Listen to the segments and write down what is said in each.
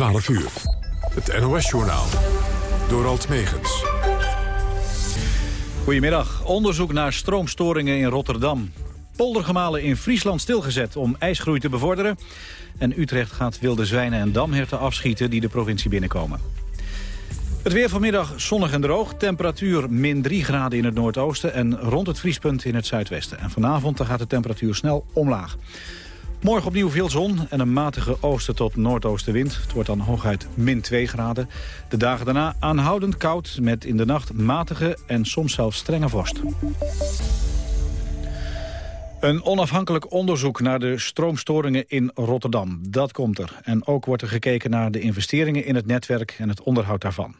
12 uur. Het NOS-journaal. Door Alt Megens. Goedemiddag. Onderzoek naar stroomstoringen in Rotterdam. Poldergemalen in Friesland stilgezet om ijsgroei te bevorderen. En Utrecht gaat wilde zwijnen en damherten afschieten die de provincie binnenkomen. Het weer vanmiddag zonnig en droog. Temperatuur min 3 graden in het noordoosten en rond het vriespunt in het zuidwesten. En vanavond gaat de temperatuur snel omlaag. Morgen opnieuw veel zon en een matige oosten tot noordoostenwind. Het wordt dan hooguit min 2 graden. De dagen daarna aanhoudend koud met in de nacht matige en soms zelfs strenge vorst. Een onafhankelijk onderzoek naar de stroomstoringen in Rotterdam. Dat komt er. En ook wordt er gekeken naar de investeringen in het netwerk en het onderhoud daarvan.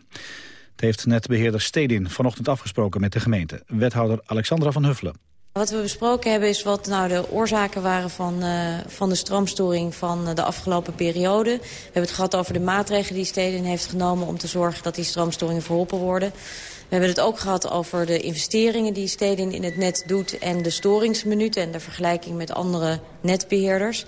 Het heeft netbeheerder Stedin vanochtend afgesproken met de gemeente. Wethouder Alexandra van Huffelen. Wat we besproken hebben is wat nou de oorzaken waren van, uh, van de stroomstoring van uh, de afgelopen periode. We hebben het gehad over de maatregelen die Stedin heeft genomen om te zorgen dat die stroomstoringen verholpen worden. We hebben het ook gehad over de investeringen die Stedin in het net doet... en de storingsminuten en de vergelijking met andere netbeheerders.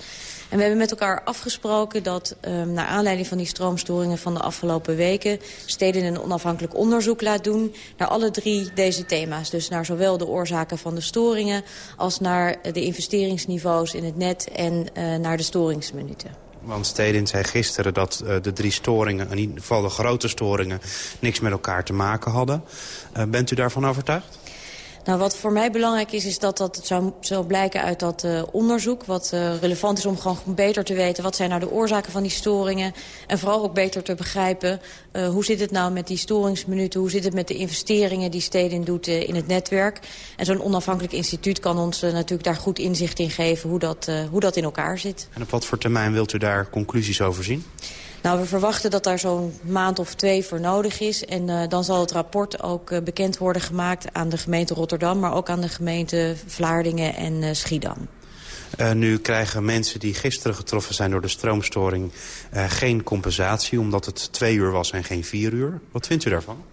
En we hebben met elkaar afgesproken dat um, naar aanleiding van die stroomstoringen van de afgelopen weken... Stedin een onafhankelijk onderzoek laat doen naar alle drie deze thema's. Dus naar zowel de oorzaken van de storingen als naar de investeringsniveaus in het net en uh, naar de storingsminuten. Want Stedin zei gisteren dat uh, de drie storingen, in ieder geval de grote storingen... niks met elkaar te maken hadden. Uh, bent u daarvan overtuigd? Nou, wat voor mij belangrijk is, is dat dat zou, zou blijken uit dat uh, onderzoek. Wat uh, relevant is om gewoon beter te weten wat zijn nou de oorzaken van die storingen. En vooral ook beter te begrijpen uh, hoe zit het nou met die storingsminuten. Hoe zit het met de investeringen die Stedin doet in het netwerk. En zo'n onafhankelijk instituut kan ons natuurlijk daar goed inzicht in geven hoe dat, hoe dat in elkaar zit. En op wat voor termijn wilt u daar conclusies over zien? Nou, we verwachten dat daar zo'n maand of twee voor nodig is. En uh, dan zal het rapport ook uh, bekend worden gemaakt aan de gemeente Rotterdam... maar ook aan de gemeente Vlaardingen en uh, Schiedam. Nu krijgen mensen die gisteren getroffen zijn door de stroomstoring... Geen compensatie, omdat het twee uur was en geen vier uur. Wat vindt u daarvan?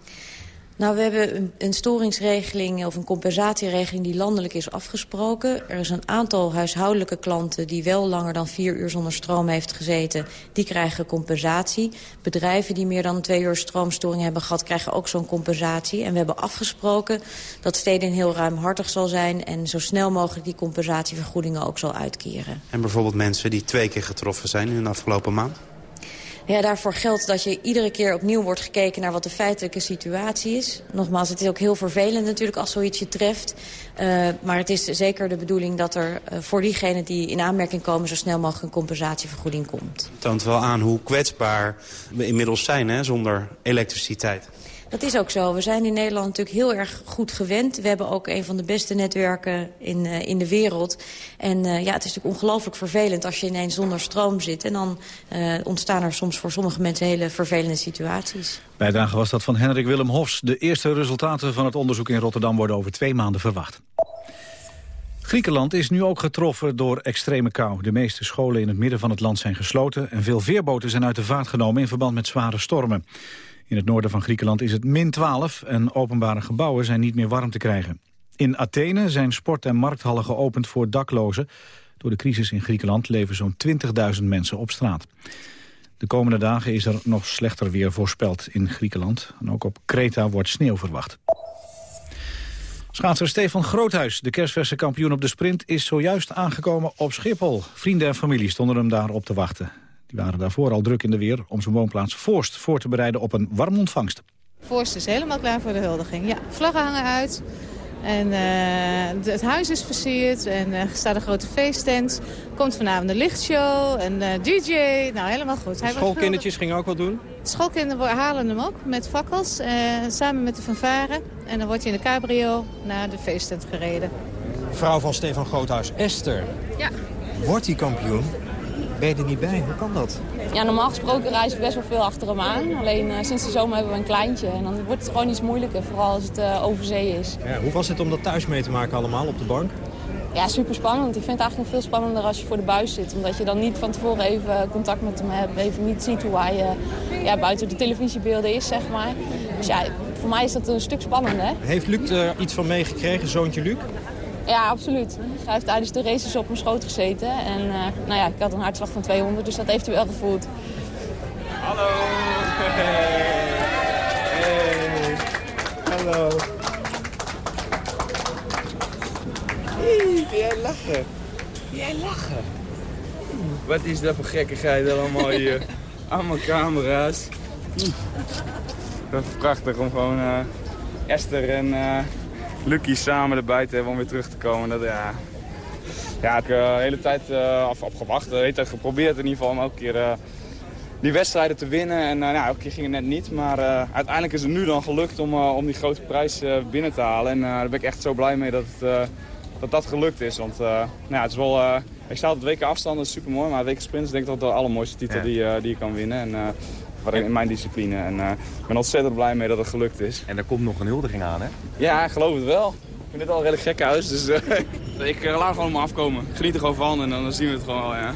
Nou, we hebben een, een storingsregeling of een compensatieregeling die landelijk is afgesproken. Er is een aantal huishoudelijke klanten die wel langer dan vier uur zonder stroom heeft gezeten. Die krijgen compensatie. Bedrijven die meer dan twee uur stroomstoring hebben gehad krijgen ook zo'n compensatie. En we hebben afgesproken dat Stedin heel ruimhartig zal zijn en zo snel mogelijk die compensatievergoedingen ook zal uitkeren. En bijvoorbeeld mensen die twee keer getroffen zijn in de afgelopen maand? Ja, daarvoor geldt dat je iedere keer opnieuw wordt gekeken naar wat de feitelijke situatie is. Nogmaals, het is ook heel vervelend natuurlijk als zoiets je treft. Uh, maar het is zeker de bedoeling dat er uh, voor diegenen die in aanmerking komen... zo snel mogelijk een compensatievergoeding komt. Het toont wel aan hoe kwetsbaar we inmiddels zijn hè, zonder elektriciteit. Dat is ook zo. We zijn in Nederland natuurlijk heel erg goed gewend. We hebben ook een van de beste netwerken in, uh, in de wereld. En uh, ja, het is natuurlijk ongelooflijk vervelend als je ineens zonder stroom zit. En dan uh, ontstaan er soms voor sommige mensen hele vervelende situaties. Bijdrage was dat van Hendrik Willem Hofs. De eerste resultaten van het onderzoek in Rotterdam worden over twee maanden verwacht. Griekenland is nu ook getroffen door extreme kou. De meeste scholen in het midden van het land zijn gesloten... en veel veerboten zijn uit de vaart genomen in verband met zware stormen. In het noorden van Griekenland is het min 12 en openbare gebouwen zijn niet meer warm te krijgen. In Athene zijn sport- en markthallen geopend voor daklozen. Door de crisis in Griekenland leven zo'n 20.000 mensen op straat. De komende dagen is er nog slechter weer voorspeld in Griekenland. En ook op Kreta wordt sneeuw verwacht. Schaatser Stefan Groothuis, de kerstverse kampioen op de sprint... is zojuist aangekomen op Schiphol. Vrienden en familie stonden hem daar op te wachten. Die waren daarvoor al druk in de weer om zijn woonplaats Voorst voor te bereiden op een warme ontvangst. Voorst is helemaal klaar voor de huldiging. Ja, vlaggen hangen uit. En uh, het huis is versierd en er uh, staat een grote feesttent. Komt vanavond een lichtshow, een uh, DJ. Nou, helemaal goed. Hij schoolkindertjes gingen ook wat doen? De schoolkinderen halen hem op met fakkels, samen met de fanfare. En dan wordt hij in de cabrio naar de feesttent gereden. Vrouw van Stefan Groothuis, Esther. Ja. Wordt hij kampioen? Ben je er niet bij? Hoe kan dat? Ja, normaal gesproken reis ik best wel veel achter hem aan. Alleen uh, sinds de zomer hebben we een kleintje. En dan wordt het gewoon iets moeilijker, vooral als het uh, over zee is. Ja, hoe was het om dat thuis mee te maken allemaal op de bank? Ja, super spannend. Ik vind het eigenlijk nog veel spannender als je voor de buis zit. Omdat je dan niet van tevoren even contact met hem hebt. Even niet ziet hoe hij uh, ja, buiten de televisiebeelden is, zeg maar. Dus ja, voor mij is dat een stuk spannender. Heeft Luc er iets van meegekregen, zoontje Luc? Ja, absoluut. Hij heeft tijdens de races op mijn schoot gezeten. En uh, nou ja, ik had een hartslag van 200, dus dat heeft hij wel gevoeld. Hallo. Hey. Hey. Hallo. Hey, jij lachen? Jij lachen? Wat is dat voor gekkigheid allemaal hier? Allemaal camera's. Dat is prachtig om gewoon uh, Esther en uh, Lucky samen erbij te hebben om weer terug te komen. Dat, ja, ja, ik heb uh, de hele tijd uh, af, afgewacht, de hele tijd geprobeerd in ieder geval om elke keer uh, die wedstrijden te winnen. En nou, elke keer ging het net niet, maar uiteindelijk is het nu dan gelukt om, om die grote prijs binnen te halen. En daar ben ik echt zo blij mee dat het, dat, dat gelukt is. Want nou, het is wel, ik sta op het WK afstand, dat is super mooi, maar WK sprint is denk ik toch de allermooiste titel ja. die, die je kan winnen. En, in mijn discipline. En ik ben ontzettend blij mee dat het gelukt is. En er komt nog een huldiging aan, hè? Ja, ik geloof het wel. Ik vind dit al een redelijk gek huis, dus uh, ik uh, laat gewoon maar afkomen. Geniet er gewoon van en dan zien we het gewoon wel, ja.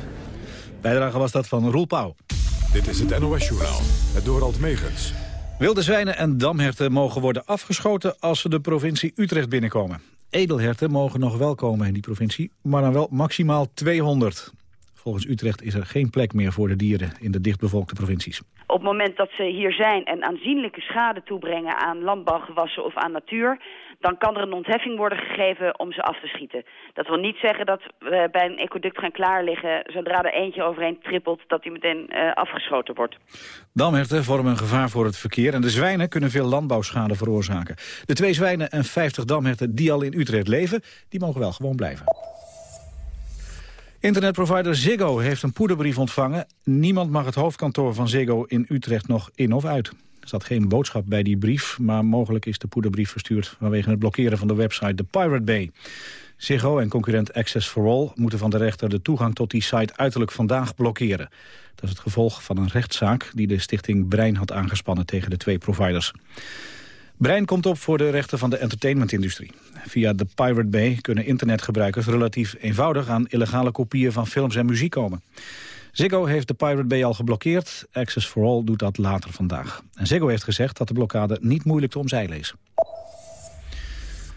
Bijdrage was dat van Roel Pauw. Dit is het NOS-journaal, het Dorald Megens. Wilde zwijnen en damherten mogen worden afgeschoten als ze de provincie Utrecht binnenkomen. Edelherten mogen nog wel komen in die provincie, maar dan wel maximaal 200. Volgens Utrecht is er geen plek meer voor de dieren in de dichtbevolkte provincies. Op het moment dat ze hier zijn en aanzienlijke schade toebrengen aan landbouwgewassen of aan natuur dan kan er een ontheffing worden gegeven om ze af te schieten. Dat wil niet zeggen dat we bij een ecoduct gaan klaar liggen... zodra er eentje overheen trippelt, dat die meteen uh, afgeschoten wordt. Damherten vormen een gevaar voor het verkeer... en de zwijnen kunnen veel landbouwschade veroorzaken. De twee zwijnen en 50 damherten die al in Utrecht leven... die mogen wel gewoon blijven. Internetprovider Ziggo heeft een poederbrief ontvangen. Niemand mag het hoofdkantoor van Ziggo in Utrecht nog in of uit. Er zat geen boodschap bij die brief, maar mogelijk is de poederbrief verstuurd... vanwege het blokkeren van de website The Pirate Bay. Ziggo en concurrent Access for All moeten van de rechter de toegang tot die site uiterlijk vandaag blokkeren. Dat is het gevolg van een rechtszaak die de stichting Brein had aangespannen tegen de twee providers. Brein komt op voor de rechten van de entertainmentindustrie. Via The Pirate Bay kunnen internetgebruikers relatief eenvoudig aan illegale kopieën van films en muziek komen. Ziggo heeft de Pirate Bay al geblokkeerd. Access for All doet dat later vandaag. En Ziggo heeft gezegd dat de blokkade niet moeilijk te omzeilen is.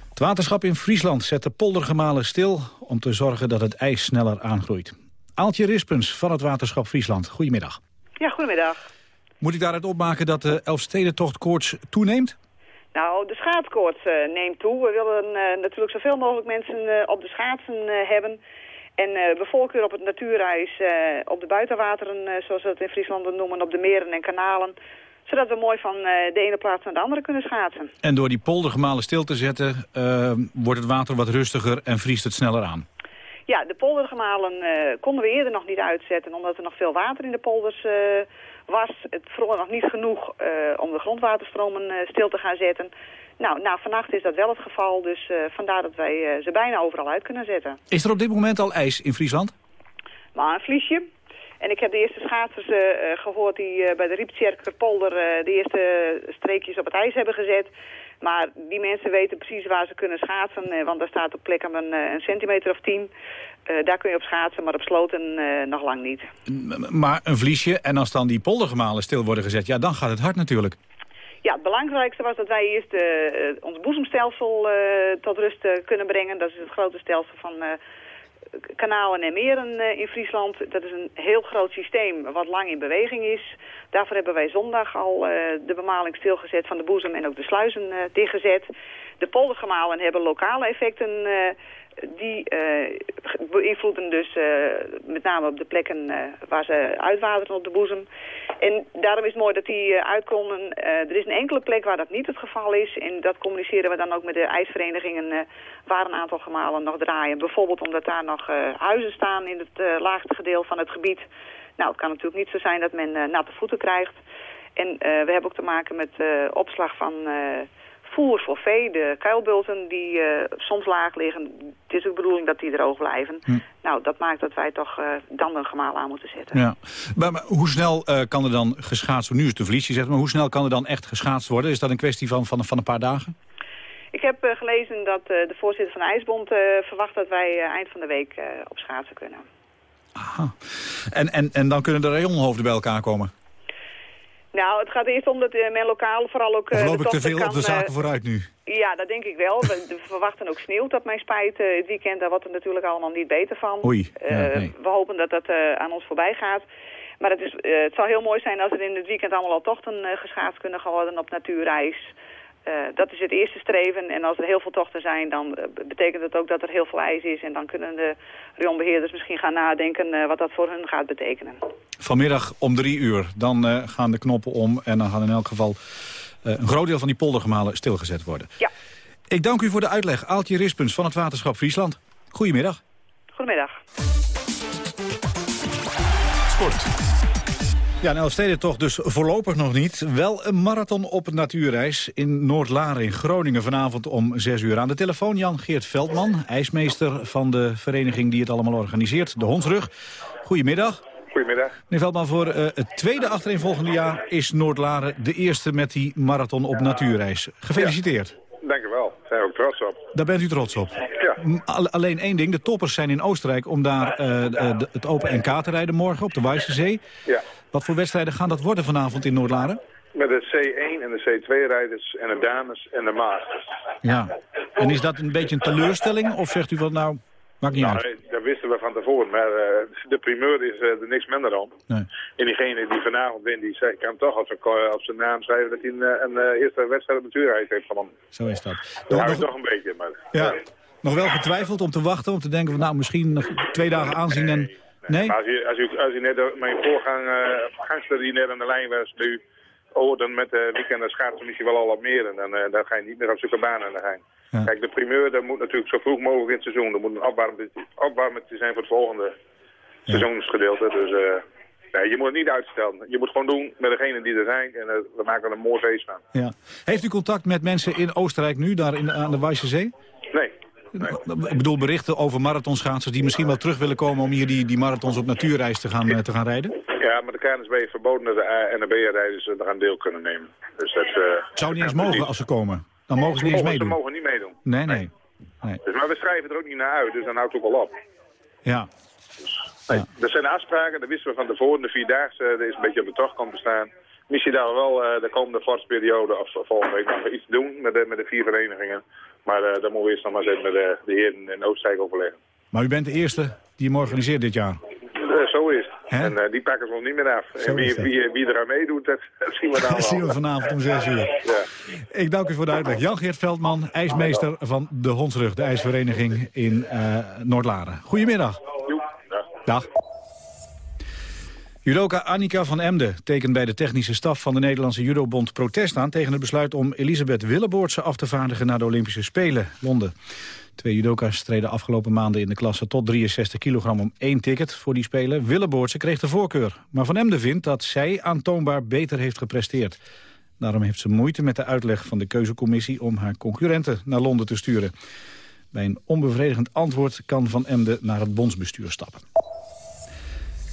Het waterschap in Friesland zet de poldergemalen stil... om te zorgen dat het ijs sneller aangroeit. Aaltje Rispens van het waterschap Friesland. Goedemiddag. Ja, goedemiddag. Moet ik daaruit opmaken dat de Elfstedentocht koorts toeneemt? Nou, de schaatskoorts uh, neemt toe. We willen uh, natuurlijk zoveel mogelijk mensen uh, op de schaatsen hebben... En uh, bevolking op het natuurreis, uh, op de buitenwateren, uh, zoals we het in Friesland noemen, op de meren en kanalen. Zodat we mooi van de ene plaats naar de andere kunnen schaatsen. En door die poldergemalen stil te zetten, wordt het water wat rustiger en vriest het sneller aan? Ja, de poldergemalen konden we eerder nog niet uitzetten, omdat er nog veel water in de polders was. Het vroeg nog niet genoeg om de grondwaterstromen stil te gaan zetten. Nou, na vannacht is dat wel het geval, dus uh, vandaar dat wij uh, ze bijna overal uit kunnen zetten. Is er op dit moment al ijs in Friesland? Maar een vliesje. En ik heb de eerste schaatsers uh, gehoord die bij de Rieptjerkerpolder de eerste streekjes op het ijs hebben gezet. Maar die mensen weten precies waar ze kunnen schaatsen, want daar staat op plekken een, een centimeter of tien. daar kun je op schaatsen, maar op sloten nog lang niet. Maar een vliesje en als dan die poldergemalen stil worden gezet, ja, dan gaat het hard natuurlijk. Ja, het belangrijkste was dat wij eerst uh, ons boezemstelsel tot rust kunnen brengen. Dat is het grote stelsel van kanalen en meren in Friesland. Dat is een heel groot systeem wat lang in beweging is. Daarvoor hebben wij zondag al de bemaling stilgezet van de boezem en ook de sluizen dichtgezet. De poldergemalen hebben lokale effecten die uh, beïnvloeden dus uh, met name op de plekken uh, waar ze uitwateren op de boezem. En daarom is het mooi dat die uitkomen. er is een enkele plek waar dat niet het geval is. En dat communiceren we dan ook met de ijsverenigingen waar een aantal gemalen nog draaien. Bijvoorbeeld omdat daar nog huizen staan in het laagste gedeelte van het gebied. Nou, het kan natuurlijk niet zo zijn dat men natte voeten krijgt. En we hebben ook te maken met opslag van voer voor vee, de kuilbulten die uh, soms laag liggen. Het is ook de bedoeling dat die droog blijven. Hm. Nou, dat maakt dat wij toch uh, dan een gemaal aan moeten zetten. Ja. Maar, maar hoe snel uh, kan er dan geschaatst worden? Nu is het de zegt, maar hoe snel kan er dan echt geschaatst worden? Is dat een kwestie van, van, van een paar dagen? Ik heb gelezen dat de voorzitter van de IJsbond verwacht dat wij eind van de week op schaatsen kunnen. Aha. En, en, en dan kunnen de rayonhoofden bij elkaar komen? Nou, het gaat eerst om dat uh, men lokaal vooral ook... Of loop ik te veel kan, op de zaken uh, vooruit nu? Ja, dat denk ik wel. We, verwachten ook sneeuw, dat mijn spijt. het weekend, daar wordt er natuurlijk allemaal niet beter van. Oei, ja, nee. We hopen dat dat aan ons voorbij gaat. Maar het, is, eh, het zou heel mooi zijn als er in het weekend allemaal al tochten geschaatst kunnen worden op natuurreis. Uh, dat is het eerste streven. En als er heel veel tochten zijn, dan betekent het ook dat er heel veel ijs is. En dan kunnen de rionbeheerders misschien gaan nadenken wat dat voor hun gaat betekenen. Vanmiddag om drie uur, dan gaan de knoppen om. En dan gaan in elk geval een groot deel van die poldergemalen stilgezet worden. Ja. Ik dank u voor de uitleg. Aaltje Rispens van het Waterschap Friesland. Goedemiddag. Goedemiddag. Sport. Ja, in Elfstede toch dus voorlopig nog niet. Wel een marathon op natuurreis in Noordlaren in Groningen vanavond om 6 uur. Aan de telefoon Jan-Geert Veldman, ijsmeester van de vereniging die het allemaal organiseert, de Hondsrug. Goedemiddag. Goedemiddag. Meneer Veldman, voor uh, het tweede achtereenvolgende jaar is Noordlaren de eerste met die marathon op natuurreis. Gefeliciteerd. Ja. Dank u wel. Daar zijn we ook trots op. Daar bent u trots op. Ja. Alleen één ding, de toppers zijn in Oostenrijk om daar uh, de, het Open NK te rijden morgen op de Weissensee. Ja. Wat voor wedstrijden gaan dat worden vanavond in Noordlaren? Met de C1 en de C2-rijders en de dames en de masters. Ja. En is dat een beetje een teleurstelling? Of zegt u van nou, maakt niet nou, uit? Dat wisten we van tevoren, maar uh, de primeur is uh, er niks minder om. Nee. En diegene die vanavond wint, die zei, kan toch op zijn, op zijn naam schrijven dat hij een, een eerste wedstrijd op natuurreis heeft gewonnen. Zo is dat. Dat hou je toch een beetje, maar... Ja. Nog wel getwijfeld om te wachten, om te denken van nou misschien nog twee dagen aanzien en... Nee? Maar als je, als je net mijn voorgang, uh, gangster die net aan de lijn was nu, oh, dan met de weekend schaatsen misschien wel al wat meer. En dan, dan ga je niet meer op zulke banen aan de. Ja. Kijk, de primeur, dat moet natuurlijk zo vroeg mogelijk in het seizoen. Er moet een opwarming zijn voor het volgende Ja. seizoensgedeelte. Dus uh, nee, je moet het niet uitstellen. Je moet gewoon doen met degenen die er zijn. En we maken er een mooi feest van. Ja. Heeft u contact met mensen in Oostenrijk nu, daar in, aan de Weisse Zee? Nee. Nee. Ik bedoel berichten over marathonschaatsers die misschien wel terug willen komen... om hier die, die marathons op natuurreis te gaan, uh, te gaan rijden? Ja, maar de KNSB heeft verboden dat de A- en de B-rijders eraan deel kunnen nemen. Dus dat, uh, Zou niet eens mogen als ze komen? Dan mogen ze niet eens meedoen? Ze mogen niet meedoen. Nee, nee. nee. Dus, maar we schrijven er ook niet naar uit, dus dan houdt het ook wel op. Ja. Nee, Er zijn afspraken, dat wisten we van tevoren. De Vierdaagse er is een beetje op de tocht te staan. Misschien daar wel uh, de komende vorstperiode of volgende week nog iets doen met de, met de vier verenigingen. Maar uh, dan moeten we eerst nog maar eens met de, de heren in Oostenrijk overleggen. Maar u bent de eerste die hem organiseert dit jaar? Zo is het. En uh, die pakken ze ons niet meer af. Zo en wie, wie, wie eraan meedoet, dat, dat zien we dan Dat zien we vanavond om 6 uur. Ja. Ik dank u voor de uitleg. Jan-Geert Veldman, ijsmeester van de Hondsrug, de ijsvereniging in uh, Noordlaren. Goedemiddag. Dag. Dag. Judoka Annika van Emden tekent bij de technische staf van de Nederlandse judobond protest aan tegen het besluit om Elisabeth Willeboortse af te vaardigen naar de Olympische Spelen, Londen. Twee judoka's streden afgelopen maanden in de klasse tot 63 kilogram om één ticket voor die Spelen. Willeboortse kreeg de voorkeur, maar Van Emden vindt dat zij aantoonbaar beter heeft gepresteerd. Daarom heeft ze moeite met de uitleg van de keuzecommissie om haar concurrenten naar Londen te sturen. Bij een onbevredigend antwoord kan Van Emden naar het bondsbestuur stappen.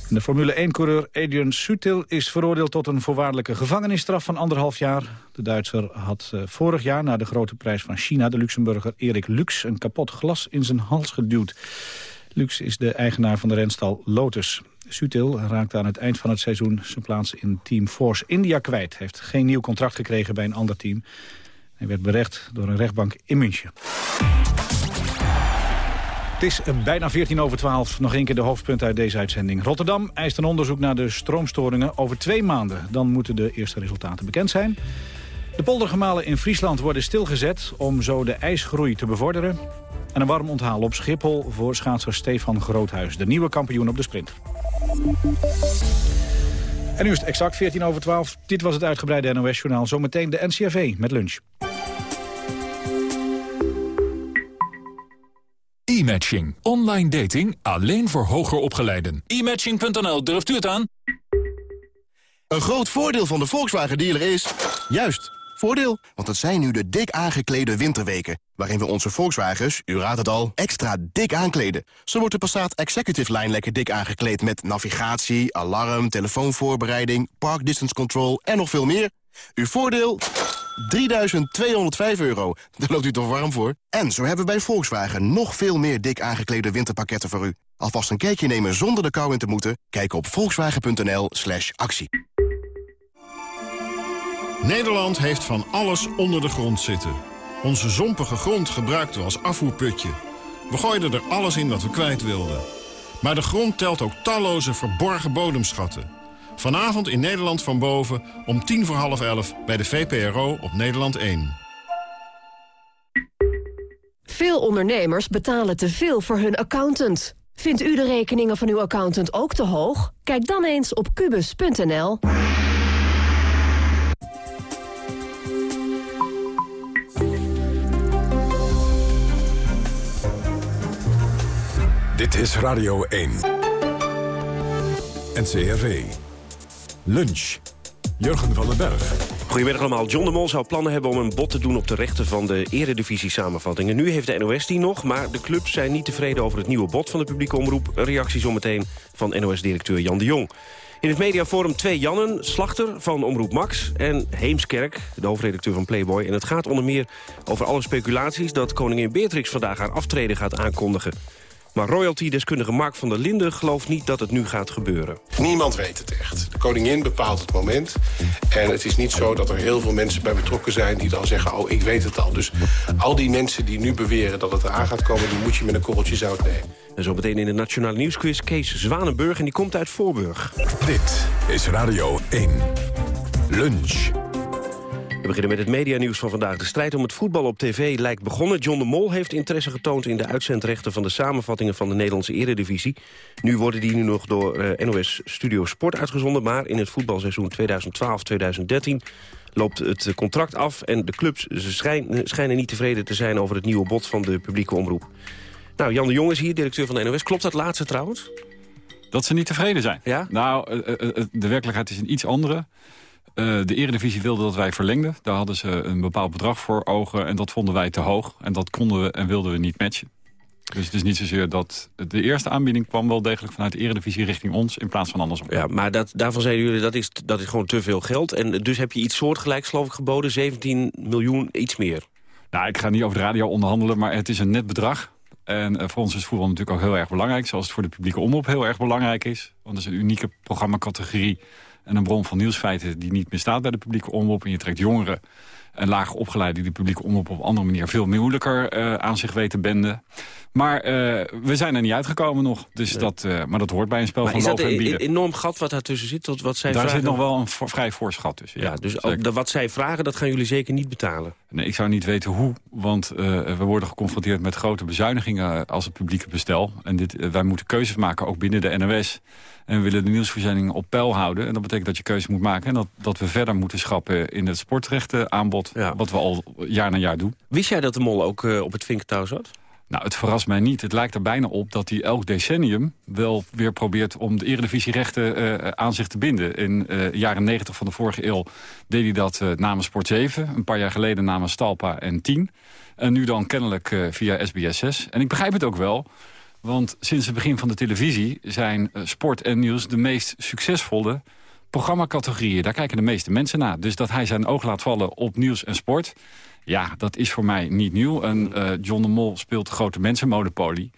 De Formule 1-coureur Adrian Sutil is veroordeeld tot een voorwaardelijke gevangenisstraf van anderhalf jaar. De Duitser had uh, vorig jaar na de grote prijs van China de Luxemburger Erik Lux een kapot glas in zijn hals geduwd. Lux is de eigenaar van de renstal Lotus. Sutil raakte aan het eind van het seizoen zijn plaats in Team Force India kwijt. Heeft geen nieuw contract gekregen bij een ander team. Hij werd berecht door een rechtbank in München. Is bijna 14 over 12. Nog één keer de hoofdpunten uit deze uitzending. Rotterdam eist een onderzoek naar de stroomstoringen over twee maanden. Dan moeten de eerste resultaten bekend zijn. De poldergemalen in Friesland worden stilgezet om zo de ijsgroei te bevorderen. En een warm onthaal op Schiphol voor schaatser Stefan Groothuis. De nieuwe kampioen op de sprint. En nu is het exact 14 over 12. Dit was het uitgebreide NOS-journaal. Zometeen de NCRV met lunch. E-matching. Online dating alleen voor hoger opgeleiden. E-matching.nl, durft u het aan? Een groot voordeel van de Volkswagen dealer is... Juist, voordeel. Want het zijn nu de dik aangeklede winterweken... waarin we onze Volkswagens, u raadt het al, extra dik aankleden. Zo wordt de Passat Executive Line lekker dik aangekleed... met navigatie, alarm, telefoonvoorbereiding, park distance control en nog veel meer. Uw voordeel... 3.205 euro. Daar loopt u toch warm voor? En zo hebben we bij Volkswagen nog veel meer dik aangeklede winterpakketten voor u. Alvast een kijkje nemen zonder de kou in te moeten? Kijk op volkswagen.nl slash actie. Nederland heeft van alles onder de grond zitten. Onze zompige grond gebruikten we als afvoerputje. We gooiden er alles in wat we kwijt wilden. Maar de grond telt ook talloze verborgen bodemschatten. Vanavond in Nederland van boven om tien voor half elf bij de VPRO op Nederland 1. Veel ondernemers betalen te veel voor hun accountant. Vindt u de rekeningen van uw accountant ook te hoog? Kijk dan eens op kubus.nl. Dit is Radio 1. NCRV. Lunch. Jurgen van den Berg. Goedemiddag allemaal. John de Mol zou plannen hebben om een bod te doen op de rechten van de eredivisie-samenvattingen. Nu heeft de NOS die nog, maar de clubs zijn niet tevreden over het nieuwe bod van de publieke omroep. Reactie zometeen van NOS-directeur Jan de Jong. In het mediaforum twee Jannen, Slachter van Omroep Max... en Heemskerk, de hoofdredacteur van Playboy. En het gaat onder meer over alle speculaties... dat koningin Beatrix vandaag haar aftreden gaat aankondigen. Maar royalty-deskundige Mark van der Linden gelooft niet dat het nu gaat gebeuren. Niemand weet het echt. De koningin bepaalt het moment. En het is niet zo dat er heel veel mensen bij betrokken zijn... die dan zeggen, oh, ik weet het al. Dus al die mensen die nu beweren dat het eraan gaat komen... die moet je met een korreltje zout nemen. En zo meteen in de Nationale Nieuwsquiz Kees Zwanenburg... en die komt uit Voorburg. Dit is Radio 1. Lunch. We beginnen met het medianieuws van vandaag. De strijd om het voetbal op tv lijkt begonnen. John de Mol heeft interesse getoond in de uitzendrechten... van de samenvattingen van de Nederlandse eredivisie. Nu worden die nu nog door eh, NOS Studio Sport uitgezonden... maar in het voetbalseizoen 2012-2013 loopt het contract af... en de clubs ze schijnen, schijnen niet tevreden te zijn over het nieuwe bod van de publieke omroep. Nou, Jan de Jong is hier, directeur van de NOS. Klopt dat laatste trouwens? Dat ze niet tevreden zijn? Ja? Nou, eh, eh, de werkelijkheid is een iets andere. Uh, de Eredivisie wilde dat wij verlengden. Daar hadden ze een bepaald bedrag voor ogen en dat vonden wij te hoog. En dat konden we en wilden we niet matchen. Dus het is niet zozeer dat de eerste aanbieding kwam wel degelijk vanuit de Eredivisie richting ons in plaats van andersom. Ja, maar dat, daarvan zeiden jullie dat is, dat is gewoon te veel geld. En dus heb je iets soortgelijks geloof ik geboden, 17 miljoen, iets meer. Nou, ik ga niet over de radio onderhandelen, maar het is een net bedrag. En uh, voor ons is voetbal natuurlijk ook heel erg belangrijk. Zoals het voor de publieke omroep heel erg belangrijk is. Want het is een unieke programmacategorie en een bron van nieuwsfeiten die niet bestaat bij de publieke omroep. En je trekt jongeren en laag opgeleid die de publieke omroep op een andere manier veel moeilijker uh, aan zich weten benden. Maar uh, we zijn er niet uitgekomen nog. Dus dat, uh, maar dat hoort bij een spel maar van loven en bieden. Is dat een enorm gat wat daartussen zit? Tot wat zij Daar vragen? zit nog wel een vrij voorschat tussen. Ja, ja dus wat zij vragen, dat gaan jullie zeker niet betalen? Nee, ik zou niet weten hoe. Want we worden geconfronteerd met grote bezuinigingen als het publieke bestel. En dit, wij moeten keuzes maken, ook binnen de NOS. En we willen de nieuwsvoorziening op peil houden. En dat betekent dat je keuze moet maken. En dat, dat we verder moeten schappen in het sportrechtenaanbod. Ja. Wat we al jaar na jaar doen. Wist jij dat de mol ook uh, op het vinkertouw zat? Nou, het verrast mij niet. Het lijkt er bijna op dat hij elk decennium wel weer probeert om de eredivisierechten uh, aan zich te binden. In de uh, jaren 90 van de vorige eeuw deed hij dat uh, namens Sport 7. Een paar jaar geleden namens Stalpa en 10. En nu dan kennelijk via SBS 6. En ik begrijp het ook wel. Want sinds het begin van de televisie zijn sport en nieuws de meest succesvolle programmacategorieën. Daar kijken de meeste mensen naar. Dus dat hij zijn oog laat vallen op nieuws en sport... ja, dat is voor mij niet nieuw. En uh, John de Mol speelt grote mensenmonopolie.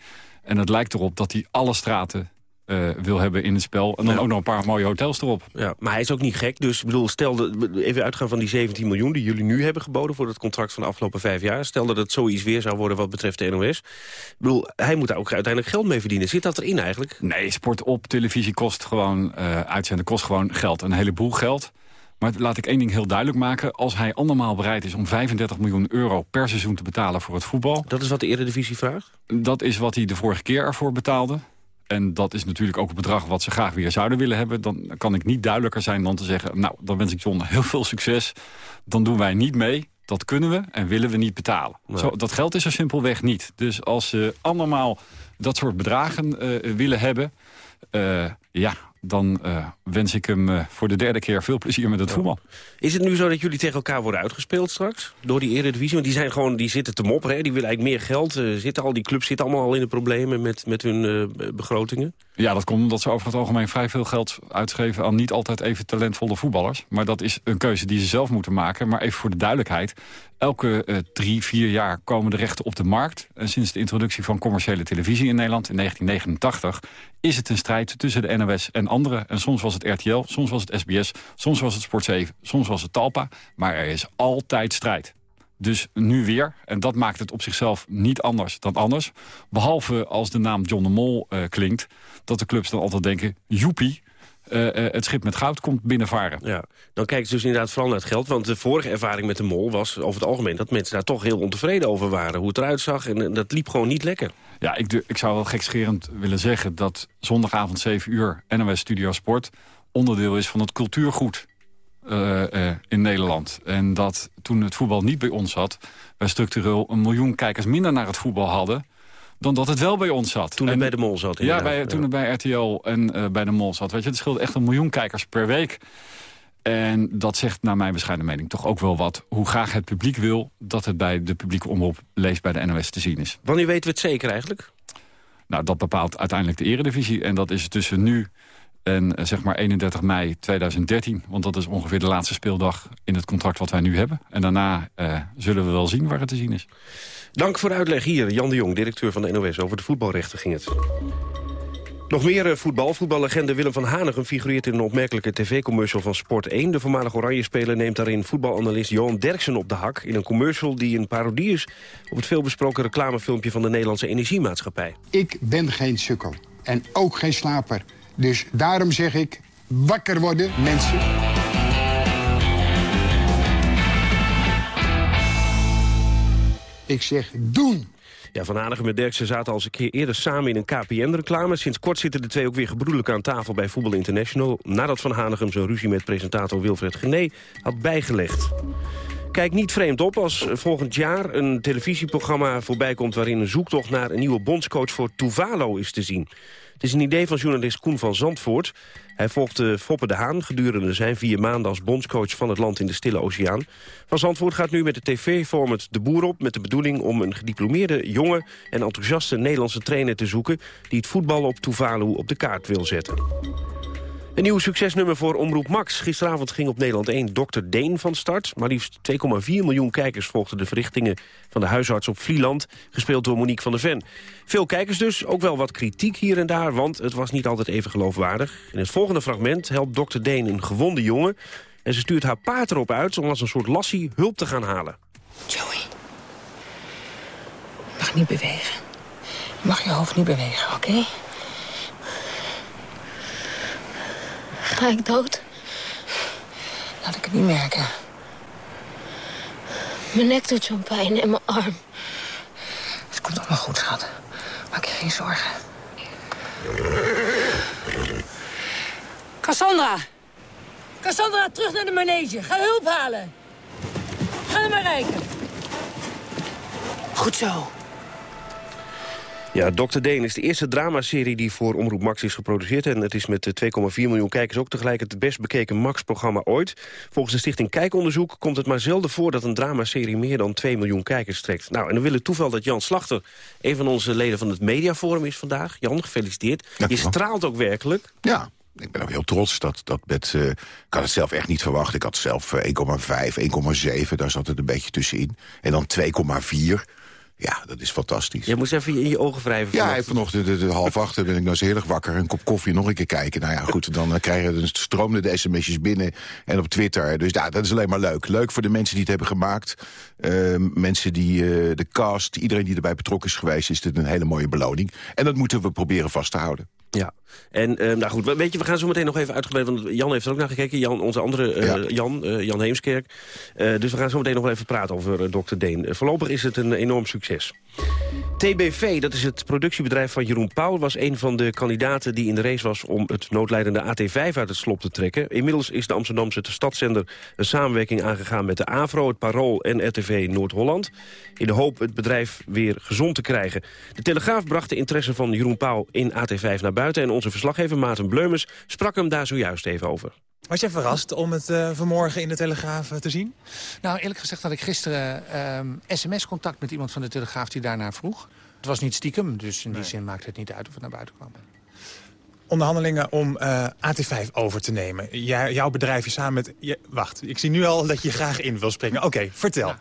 En het lijkt erop dat hij alle straten uh, wil hebben in het spel. En dan ja. ook nog een paar mooie hotels erop. Ja, maar hij is ook niet gek. Dus ik bedoel, stel de, even uitgaan van die 17 miljoen... die jullie nu hebben geboden voor het contract van de afgelopen vijf jaar. Stel dat het zoiets weer zou worden wat betreft de NOS. Ik bedoel, hij moet daar ook uiteindelijk geld mee verdienen. Zit dat erin eigenlijk? Nee, sport op televisie kost gewoon... Uh, uitzenden kost gewoon geld. Een heleboel geld. Maar laat ik één ding heel duidelijk maken. Als hij andermaal bereid is om 35 miljoen euro per seizoen te betalen voor het voetbal... Dat is wat de Eredivisie vraagt? Dat is wat hij de vorige keer ervoor betaalde. En dat is natuurlijk ook het bedrag wat ze graag weer zouden willen hebben. Dan kan ik niet duidelijker zijn dan te zeggen... nou, dan wens ik John heel veel succes. Dan doen wij niet mee. Dat kunnen we en willen we niet betalen. Nee. Zo, dat geld is er simpelweg niet. Dus als ze allemaal dat soort bedragen uh, willen hebben... Uh, ja, dan uh, wens ik hem uh, voor de derde keer veel plezier met het ja. voetbal. Is het nu zo dat jullie tegen elkaar worden uitgespeeld straks? Door die Eredivisie? Want die, zijn gewoon, die zitten te mopperen, hè? die willen eigenlijk meer geld. Uh, zitten al die clubs zitten allemaal al in de problemen met, met hun begrotingen? Ja, dat komt omdat ze over het algemeen vrij veel geld uitgeven... aan niet altijd even talentvolle voetballers. Maar dat is een keuze die ze zelf moeten maken. Maar even voor de duidelijkheid. Elke drie, vier jaar komen de rechten op de markt. En sinds de introductie van commerciële televisie in Nederland in 1989... is het een strijd tussen de NOS en anderen. En soms was het RTL, soms was het SBS, soms was het Sport 7, soms was het Talpa. Maar er is altijd strijd. Dus nu weer, en dat maakt het op zichzelf niet anders dan anders. Behalve als de naam John de Mol uh, klinkt, dat de clubs dan altijd denken... joepie, eh, het schip met goud komt binnenvaren. Ja, dan kijken ze dus inderdaad vooral naar het geld. Want de vorige ervaring met de mol was over het algemeen... dat mensen daar toch heel ontevreden over waren. Hoe het eruit zag en dat liep gewoon niet lekker. Ja, ik, ik zou wel gekscherend willen zeggen dat zondagavond 7 uur NOS Studio Sport onderdeel is van het cultuurgoed uh, in Nederland. En dat toen het voetbal niet bij ons zat... wij structureel een miljoen kijkers minder naar het voetbal hadden... dan dat het wel bij ons zat. Toen het bij de Mol zat, Ja, bij, toen het bij RTL en uh, bij de Mol zat. Weet je, het scheelde echt een miljoen kijkers per week. En dat zegt naar mijn bescheiden mening toch ook wel wat... hoe graag het publiek wil dat het bij de publieke omroep leest bij de NOS te zien is. Wanneer weten we het zeker eigenlijk? Nou, dat bepaalt uiteindelijk de eredivisie. En dat is tussen nu en eh, zeg maar 31 mei 2013. Want dat is ongeveer de laatste speeldag in het contract wat wij nu hebben. En daarna uh, zullen we wel zien waar het te zien is. Dank voor de uitleg hier. Jan de Jong, directeur van de NOS. Over de voetbalrechten ging het. Nog meer eh, voetbal. Voetballegende Willem van Hanegem figureert in een opmerkelijke tv-commercial van Sport 1. De voormalige Oranje-speler neemt daarin voetbalanalist Johan Derksen op de hak... in een commercial die een parodie is op het veelbesproken reclamefilmpje van de Nederlandse Energiemaatschappij. Ik ben geen sukkel en ook geen slaper. Dus daarom zeg ik, wakker worden, mensen. Ik zeg, doen! Ja, Van Hanegem en Derksen zaten al een keer eerder samen in een KPN-reclame. Sinds kort zitten de twee ook weer gebroedelijk aan tafel bij Voetbal International... nadat Van Hanegem zijn ruzie met presentator Wilfred Gené had bijgelegd. Kijk niet vreemd op als volgend jaar een televisieprogramma voorbij komt... waarin een zoektocht naar een nieuwe bondscoach voor Tuvalu is te zien. Het is een idee van journalist Koen van Zandvoort. Hij volgde Foppe de Haan gedurende zijn vier maanden als bondscoach van het land in de Stille Oceaan. Van Zandvoort gaat nu met de tv-format De Boer op... met de bedoeling om een gediplomeerde, jonge en enthousiaste Nederlandse trainer te zoeken... die het voetbal op Tuvalu op de kaart wil zetten. Een nieuw succesnummer voor Omroep Max. Gisteravond ging op Nederland 1 Dr. Deen van start. Maar liefst 2,4 miljoen kijkers volgden de verrichtingen van de huisarts op Vlieland. Gespeeld door Monique van der Ven. Veel kijkers dus, ook wel wat kritiek hier en daar, want het was niet altijd even geloofwaardig. In het volgende fragment helpt Dr. Deen een gewonde jongen. En ze stuurt haar paard erop uit om als een soort lassie hulp te gaan halen. Joey, mag niet bewegen. Mag je hoofd niet bewegen, oké? Ga ik dood? Laat ik het niet merken. Mijn nek doet zo'n pijn en mijn arm. Het komt allemaal goed, schat. Maak je geen zorgen. Cassandra! Cassandra, terug naar de manege. Ga hulp halen. Ga naar Marijke. Goed zo. Ja, Dr. Deen is de eerste dramaserie die voor Omroep Max is geproduceerd. En het is met 2,4 miljoen kijkers ook tegelijk het best bekeken Max-programma ooit. Volgens de stichting Kijkonderzoek komt het maar zelden voor... dat een dramaserie meer dan 2 miljoen kijkers trekt. Nou, en dan wil het toeval dat Jan Slachter... een van onze leden van het Mediaforum is vandaag. Jan, gefeliciteerd. Je straalt ook werkelijk. Ja, ik ben ook heel trots. Dat, dat met, uh, ik had het zelf echt niet verwacht. Ik had zelf 1,5, 1,7, daar zat het een beetje tussenin. En dan 2,4. Ja, dat is fantastisch. Je moest even in je ogen wrijven. Ja, vanochtend de, de, half acht ben ik nou heerlijk wakker. Een kop koffie, nog een keer kijken. Nou ja, goed, dan uh, krijgen we stroomde de sms'jes binnen. En op Twitter. Dus ja, dat is alleen maar leuk. Leuk voor de mensen die het hebben gemaakt. Uh, mensen die, uh, de cast, iedereen die erbij betrokken is geweest... is dit een hele mooie beloning. En dat moeten we proberen vast te houden. Ja, en uh, nou goed, weet je, we gaan zo meteen nog even uitgebreid... want Jan heeft er ook naar gekeken, Jan, onze andere uh, ja. Jan, uh, Jan Heemskerk. dus we gaan zo meteen nog even praten over Dr. Deen. voorlopig is het een enorm succes. TBV, dat is het productiebedrijf van Jeroen Pauw... was een van de kandidaten die in de race was om het noodleidende AT5 uit het slop te trekken. Inmiddels is de Amsterdamse stadszender een samenwerking aangegaan met de AVRO, het Parool en RTV Noord-Holland. In de hoop het bedrijf weer gezond te krijgen. De Telegraaf bracht de interesse van Jeroen Pauw in AT5 naar buiten... en onze verslaggever Maarten Bleumers sprak hem daar zojuist even over. Was je verrast om het uh, vanmorgen in de Telegraaf uh, te zien? Nou, eerlijk gezegd had ik gisteren uh, sms-contact met iemand van de Telegraaf die daarnaar vroeg. Het was niet stiekem, dus in die nee. zin maakt het niet uit of het naar buiten kwam. Onderhandelingen om AT5 over te nemen. Jij, jouw bedrijf is samen met... Je, wacht, ik zie nu al dat je graag in wil springen. Oké, okay, vertel. Ja.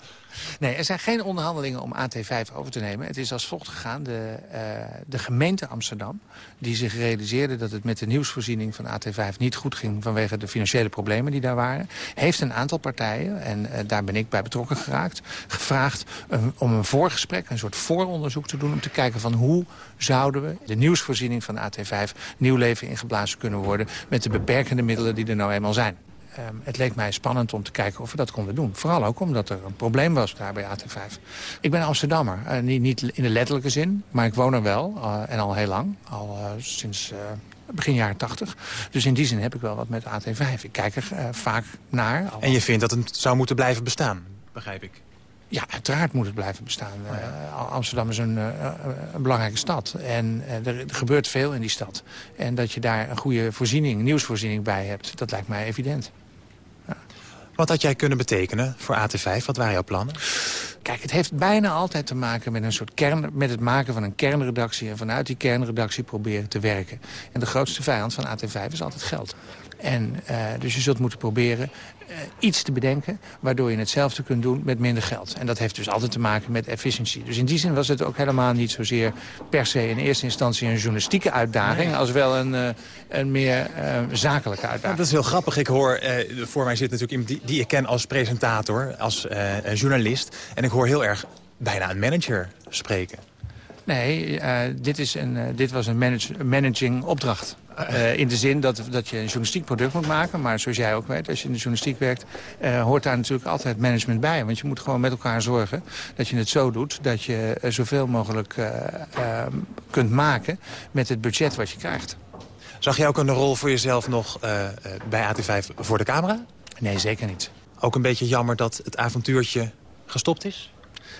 Nee, er zijn geen onderhandelingen om AT5 over te nemen. Het is als volgt gegaan. De, uh, de gemeente Amsterdam, die zich realiseerde dat het met de nieuwsvoorziening van AT5 niet goed ging vanwege de financiële problemen die daar waren, heeft een aantal partijen, en uh, daar ben ik bij betrokken geraakt, gevraagd om een voorgesprek, een soort vooronderzoek te doen om te kijken van hoe zouden we de nieuwsvoorziening van AT5 nieuw leven ingeblazen kunnen worden met de beperkende middelen die er nou eenmaal zijn. Um, het leek mij spannend om te kijken of we dat konden doen. Vooral ook omdat er een probleem was daar bij AT5. Ik ben Amsterdammer, uh, niet, niet, in de letterlijke zin, maar ik woon er wel. Uh, en al heel lang, al uh, sinds begin jaren 80. Dus in die zin heb ik wel wat met AT5. Ik kijk er vaak naar. En je vindt dat het zou moeten blijven bestaan, begrijp ik? Ja, uiteraard moet het blijven bestaan. Oh ja. uh, Amsterdam is een, uh, een, belangrijke stad. En er, er, gebeurt veel in die stad. En dat je daar een goede voorziening, nieuwsvoorziening bij hebt... dat lijkt mij evident. Wat had jij kunnen betekenen voor AT5? Wat waren jouw plannen? Kijk, het heeft bijna altijd te maken met, een soort kern, met het maken van een kernredactie... en vanuit die kernredactie proberen te werken. En de grootste vijand van AT5 is altijd geld. En, uh, dus je zult moeten proberen uh, iets te bedenken... waardoor je hetzelfde kunt doen met minder geld. En dat heeft dus altijd te maken met efficiëntie. Dus in die zin was het ook helemaal niet zozeer per se... in eerste instantie een journalistieke uitdaging... Nee. als wel een, uh, een meer zakelijke uitdaging. Ja, dat is heel grappig. Ik hoor, voor mij zit natuurlijk iemand die, die ik ken als presentator... als journalist. En ik hoor heel erg bijna een manager spreken. Nee, uh, dit, is een, uh, dit was een manage, managing opdracht. Uh, in de zin dat, dat je een journalistiek product moet maken. Maar zoals jij ook weet, als je in de journalistiek werkt... hoort daar natuurlijk altijd management bij. Want je moet gewoon met elkaar zorgen dat je het zo doet... dat je zoveel mogelijk kunt maken met het budget wat je krijgt. Zag jij ook een rol voor jezelf nog bij AT5 voor de camera? Nee, zeker niet. Ook een beetje jammer dat het avontuurtje gestopt is?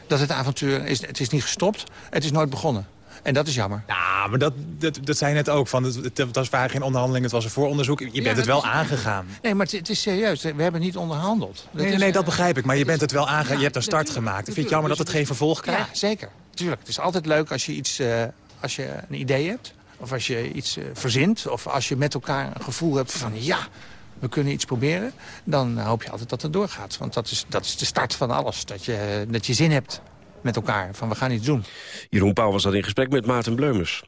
Dat het avontuur is, het is niet gestopt. Het is nooit begonnen. En dat is jammer. Ja, maar dat, dat, dat zei je net ook. Van, het, het was vaak geen onderhandeling, het was een vooronderzoek. Je bent ja, het wel is, aangegaan. Nee, maar het, het, is serieus. We hebben niet onderhandeld. Dat nee, is, nee, dat begrijp ik. Maar je bent het wel aangegaan. Ja, je hebt een start gemaakt. Ik vind het jammer dat het geen vervolg krijgt. Ja, zeker. Tuurlijk. Het is altijd leuk als je, iets, uh, als je een idee hebt. Of als je iets uh, verzint. Of als je met elkaar een gevoel hebt van... ja, we kunnen iets proberen, dan hoop je altijd dat het doorgaat. Want dat is, dat is de start van alles, dat je, dat je zin hebt met elkaar, van we gaan iets doen. Jeroen Pauw was dat in gesprek met Maarten Bleumers.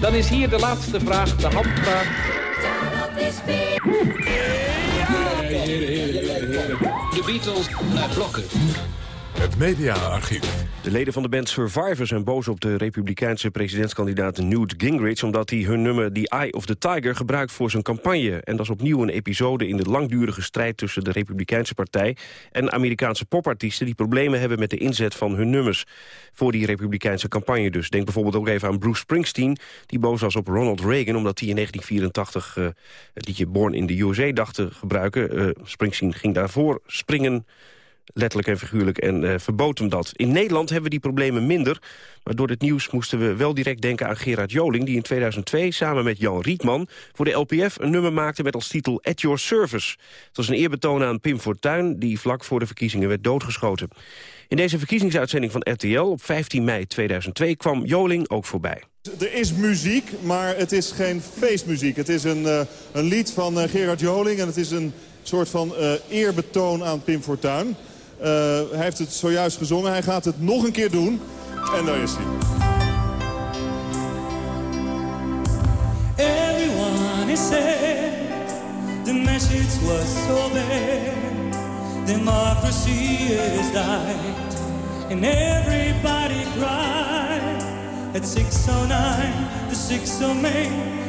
Dan is hier de laatste vraag, de handvraag. De Beatles naar blokken. Het mediaarchief. De leden van de band Survivor zijn boos op de republikeinse presidentskandidaat Newt Gingrich... omdat hij hun nummer The Eye of the Tiger gebruikt voor zijn campagne. En dat is opnieuw een episode in de langdurige strijd tussen de republikeinse partij... en Amerikaanse popartiesten die problemen hebben met de inzet van hun nummers. Voor die republikeinse campagne dus. Denk bijvoorbeeld ook even aan Bruce Springsteen... die boos was op Ronald Reagan omdat hij in 1984 uh, het liedje Born in the USA dacht te gebruiken. Uh, Springsteen ging daarvoor springen letterlijk en figuurlijk, en uh, verbood hem dat. In Nederland hebben we die problemen minder. Maar door dit nieuws moesten we wel direct denken aan Gerard Joling... die in 2002 samen met Jan Rietman voor de LPF een nummer maakte... met als titel At Your Service. Het was een eerbetoon aan Pim Fortuyn... die vlak voor de verkiezingen werd doodgeschoten. In deze verkiezingsuitzending van RTL op 15 mei 2002 kwam Joling ook voorbij. Er is muziek, maar het is geen feestmuziek. Het is een, uh, een lied van uh, Gerard Joling en het is een soort van eerbetoon aan Pim Fortuyn. Uh, hij heeft het zojuist gezongen. Hij gaat het nog een keer doen. En daar is hij. Everyone is sad. The message was so bad. Democracy has died. And everybody cried. At 609, the 6th of May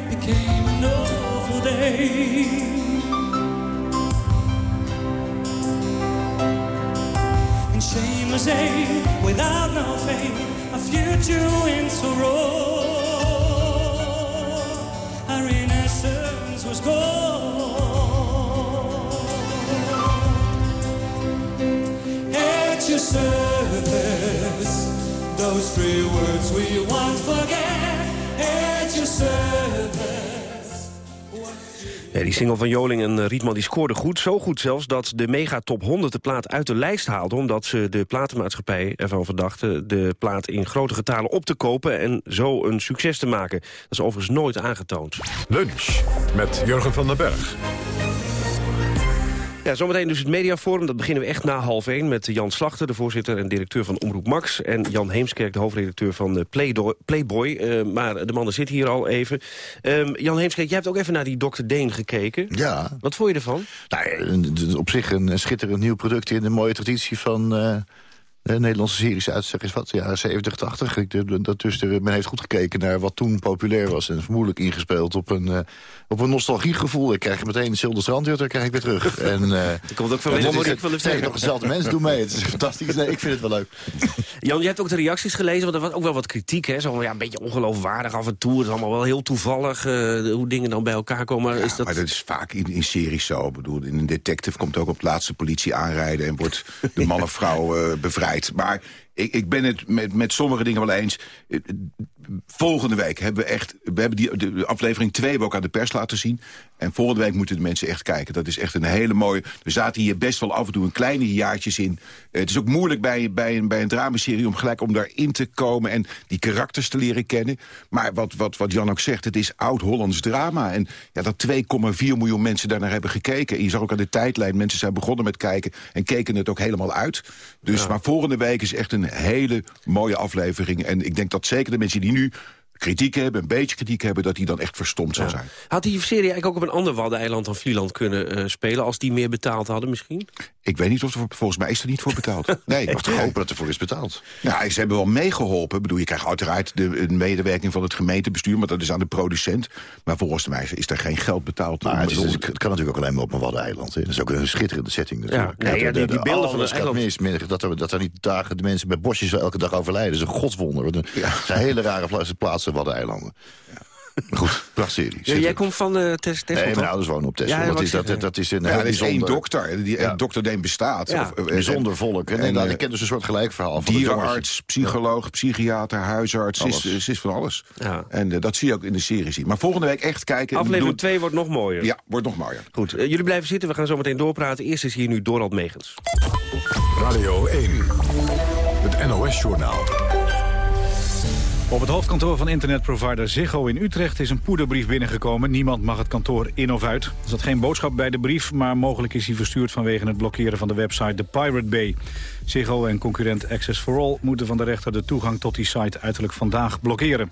became an awful day. Is without no fame, a future in sorrow. Our innocence was gone. At your service, those three words we won't forget. At your service. Die single van Joling en Rietman die scoorde goed. Zo goed zelfs dat de Mega Top 100 de plaat uit de lijst haalde... omdat ze de platenmaatschappij ervan verdachten... de plaat in grote getalen op te kopen en zo een succes te maken. Dat is overigens nooit aangetoond. Lunch met Jurgen van den Berg. Ja, zometeen dus het mediaforum. Dat beginnen we echt na half één met Jan Slachter, de voorzitter en directeur van Omroep Max. En Jan Heemskerk, de hoofdredacteur van eh, Playboy. Eh, maar de mannen zitten hier al even. Ehm, Jan Heemskerk, jij hebt ook even naar die Dr. Deen gekeken. Ja. Wat vond je ervan? Nou, een- op zich een schitterend nieuw product in de mooie traditie van... eh, de Nederlandse series uit, zeg eens wat, jaren 70, 80. Ik, eh, dat dus men heeft goed gekeken naar wat toen populair was... en vermoedelijk ingespeeld op een, eh, op een nostalgiegevoel. Ik krijg meteen hetzelfde strandje, daar krijg ik weer terug. En, eh, Dat komt ook van is- van. Nee, toch dezelfde mensen doen mee. Het is fantastisch. Nee, ik vind het wel leuk. Jan, jij hebt ook de reacties gelezen, want er was ook wel wat kritiek. Hè? Zo van, ja, een beetje ongeloofwaardig af en toe. Het is allemaal wel heel toevallig eh, hoe dingen dan bij elkaar komen. Ja, is dat... maar dat is vaak in, in series zo. Ik bedoel, in een detective komt ook op het laatste politie aanrijden... en wordt de man of vrouw eh, Maar ik, ik ben het met, met sommige dingen wel eens. Volgende week hebben we echt... We hebben die, de aflevering 2 we ook aan de pers laten zien. En volgende week moeten de mensen echt kijken. Dat is echt een hele mooie... We zaten hier best wel af en toe een kleine jaartjes in. Eh, het is ook moeilijk bij, bij, een, bij een dramaserie om gelijk om daarin te komen... en die karakters te leren kennen. Maar wat, wat, wat Jan ook zegt, het is oud-Hollands drama. En ja, dat 2,4 miljoen mensen daarnaar hebben gekeken. En je zag ook aan de tijdlijn, mensen zijn begonnen met kijken... en keken het ook helemaal uit. Dus, maar volgende week is echt een hele mooie aflevering. En ik denk dat zeker de mensen die nu kritiek hebben... een beetje kritiek hebben, dat die dan echt verstomd zou zijn. Had die serie eigenlijk ook op een ander waddeneiland dan Vlieland kunnen eh, spelen... als die meer betaald hadden misschien? Ik weet niet of er, volgens mij is er niet voor betaald. Nee, mag toch hopen dat er voor is betaald. Ja, ze hebben wel meegeholpen. Ik bedoel, je krijgt uiteraard de, de medewerking van het gemeentebestuur... maar dat is aan de producent. Maar volgens mij is er geen geld betaald. Maar het, is- het kan natuurlijk ook alleen maar op een waddeneiland. hè. Dat is ook een schitterende setting natuurlijk. Ja, nee, ja, die- die beelden van het gaat eiland. mis. Dat er, dat er niet dagen de mensen met bosjes elke dag overlijden. Dat is een godswonder. Een- Het zijn hele rare plaatsen, plaatsen waddeneilanden. Maar Goed, prachtserie. Ja, jij komt van eh Tess Nee, mijn ouders wonen op Texel. Ja, dat, is, dat, dat is een Ja, heel er is één dokter, die, Ja. dokter Deen bestaat. Ja. Of, eh, bijzonder volk. En, en, inderdaad, eh, ik ken dus een soort gelijk verhaal van. Dierenarts, psycholoog, psychiater, huisarts. Ze is, is van alles. Ja. En eh, dat zie je ook in de serie zien. Maar volgende week echt kijken. Aflevering Doe- 2 wordt nog mooier. Ja, wordt nog mooier. Goed, eh, jullie blijven zitten, we gaan zo meteen doorpraten. Eerst is hier nu Dorald Megens. Radio 1. Het NOS-journaal. Op het hoofdkantoor van internetprovider Ziggo in Utrecht is een poederbrief binnengekomen. Niemand mag het kantoor in of uit. Er zat geen boodschap bij de brief, maar mogelijk is hij verstuurd vanwege het blokkeren van de website The Pirate Bay. Ziggo en concurrent Access for All moeten van de rechter de toegang tot die site uiterlijk vandaag blokkeren.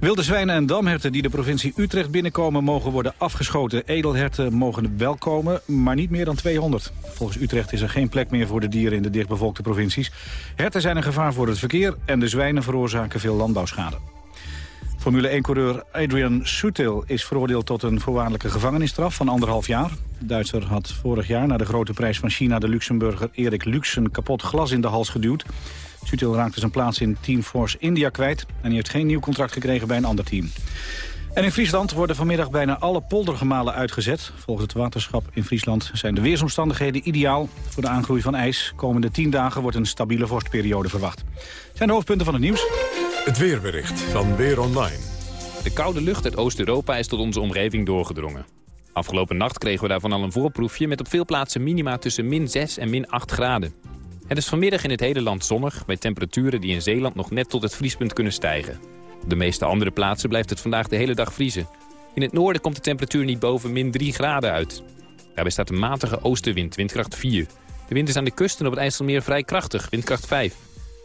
Wilde zwijnen en damherten die de provincie Utrecht binnenkomen... mogen worden afgeschoten. Edelherten mogen wel komen, maar niet meer dan 200. Volgens Utrecht is er geen plek meer voor de dieren in de dichtbevolkte provincies. Herten zijn een gevaar voor het verkeer... en de zwijnen veroorzaken veel landbouwschade. Formule 1-coureur Adrian Sutil is veroordeeld tot een voorwaardelijke gevangenisstraf van anderhalf jaar. De Duitser had vorig jaar na de grote prijs van China de Luxemburger Erik Luxen kapot glas in de hals geduwd. Sutil raakte zijn plaats in Team Force India kwijt en hij heeft geen nieuw contract gekregen bij een ander team. En in Friesland worden vanmiddag bijna alle poldergemalen uitgezet. Volgens het waterschap in Friesland zijn de weersomstandigheden ideaal voor de aangroei van ijs. Komende 10 dagen wordt een stabiele vorstperiode verwacht. Zijn de hoofdpunten van het nieuws? Het weerbericht van Weer Online. De koude lucht uit Oost-Europa is tot onze omgeving doorgedrongen. Afgelopen nacht kregen we daarvan al een voorproefje... met op veel plaatsen minima tussen min 6 en min 8 graden. Het is vanmiddag in het hele land zonnig... bij temperaturen die in Zeeland nog net tot het vriespunt kunnen stijgen. Op de meeste andere plaatsen blijft het vandaag de hele dag vriezen. In het noorden komt de temperatuur niet boven min 3 graden uit. Daarbij staat een matige oostenwind, windkracht 4. De wind is aan de kust en op het IJsselmeer vrij krachtig, windkracht 5.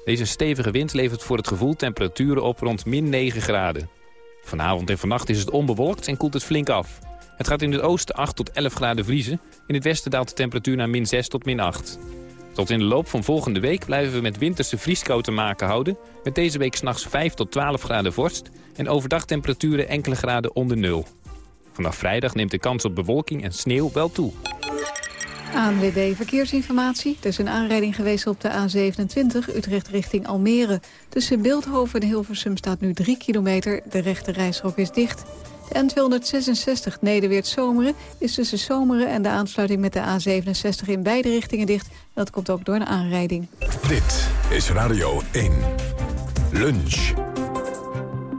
Deze stevige wind levert voor het gevoel temperaturen op rond min 9 graden. Vanavond en vannacht is het onbewolkt en koelt het flink af. Het gaat in het oosten 8 tot 11 graden vriezen. In het westen daalt de temperatuur naar min 6 tot min 8. Tot in de loop van volgende week blijven we met winterse vrieskou te maken houden... met deze week s'nachts 5 tot 12 graden vorst... en overdag temperaturen enkele graden onder nul. Vanaf vrijdag neemt de kans op bewolking en sneeuw wel toe. ANWB Verkeersinformatie. Er is een aanrijding geweest op de A27 Utrecht richting Almere. Tussen Beeldhoven en Hilversum staat nu 3 kilometer. De rechte reishok is dicht. De N266 Nederweert Zomeren is tussen Zomeren en de aansluiting met de A67 in beide richtingen dicht. Dat komt ook door een aanrijding. Dit is Radio 1. Lunch.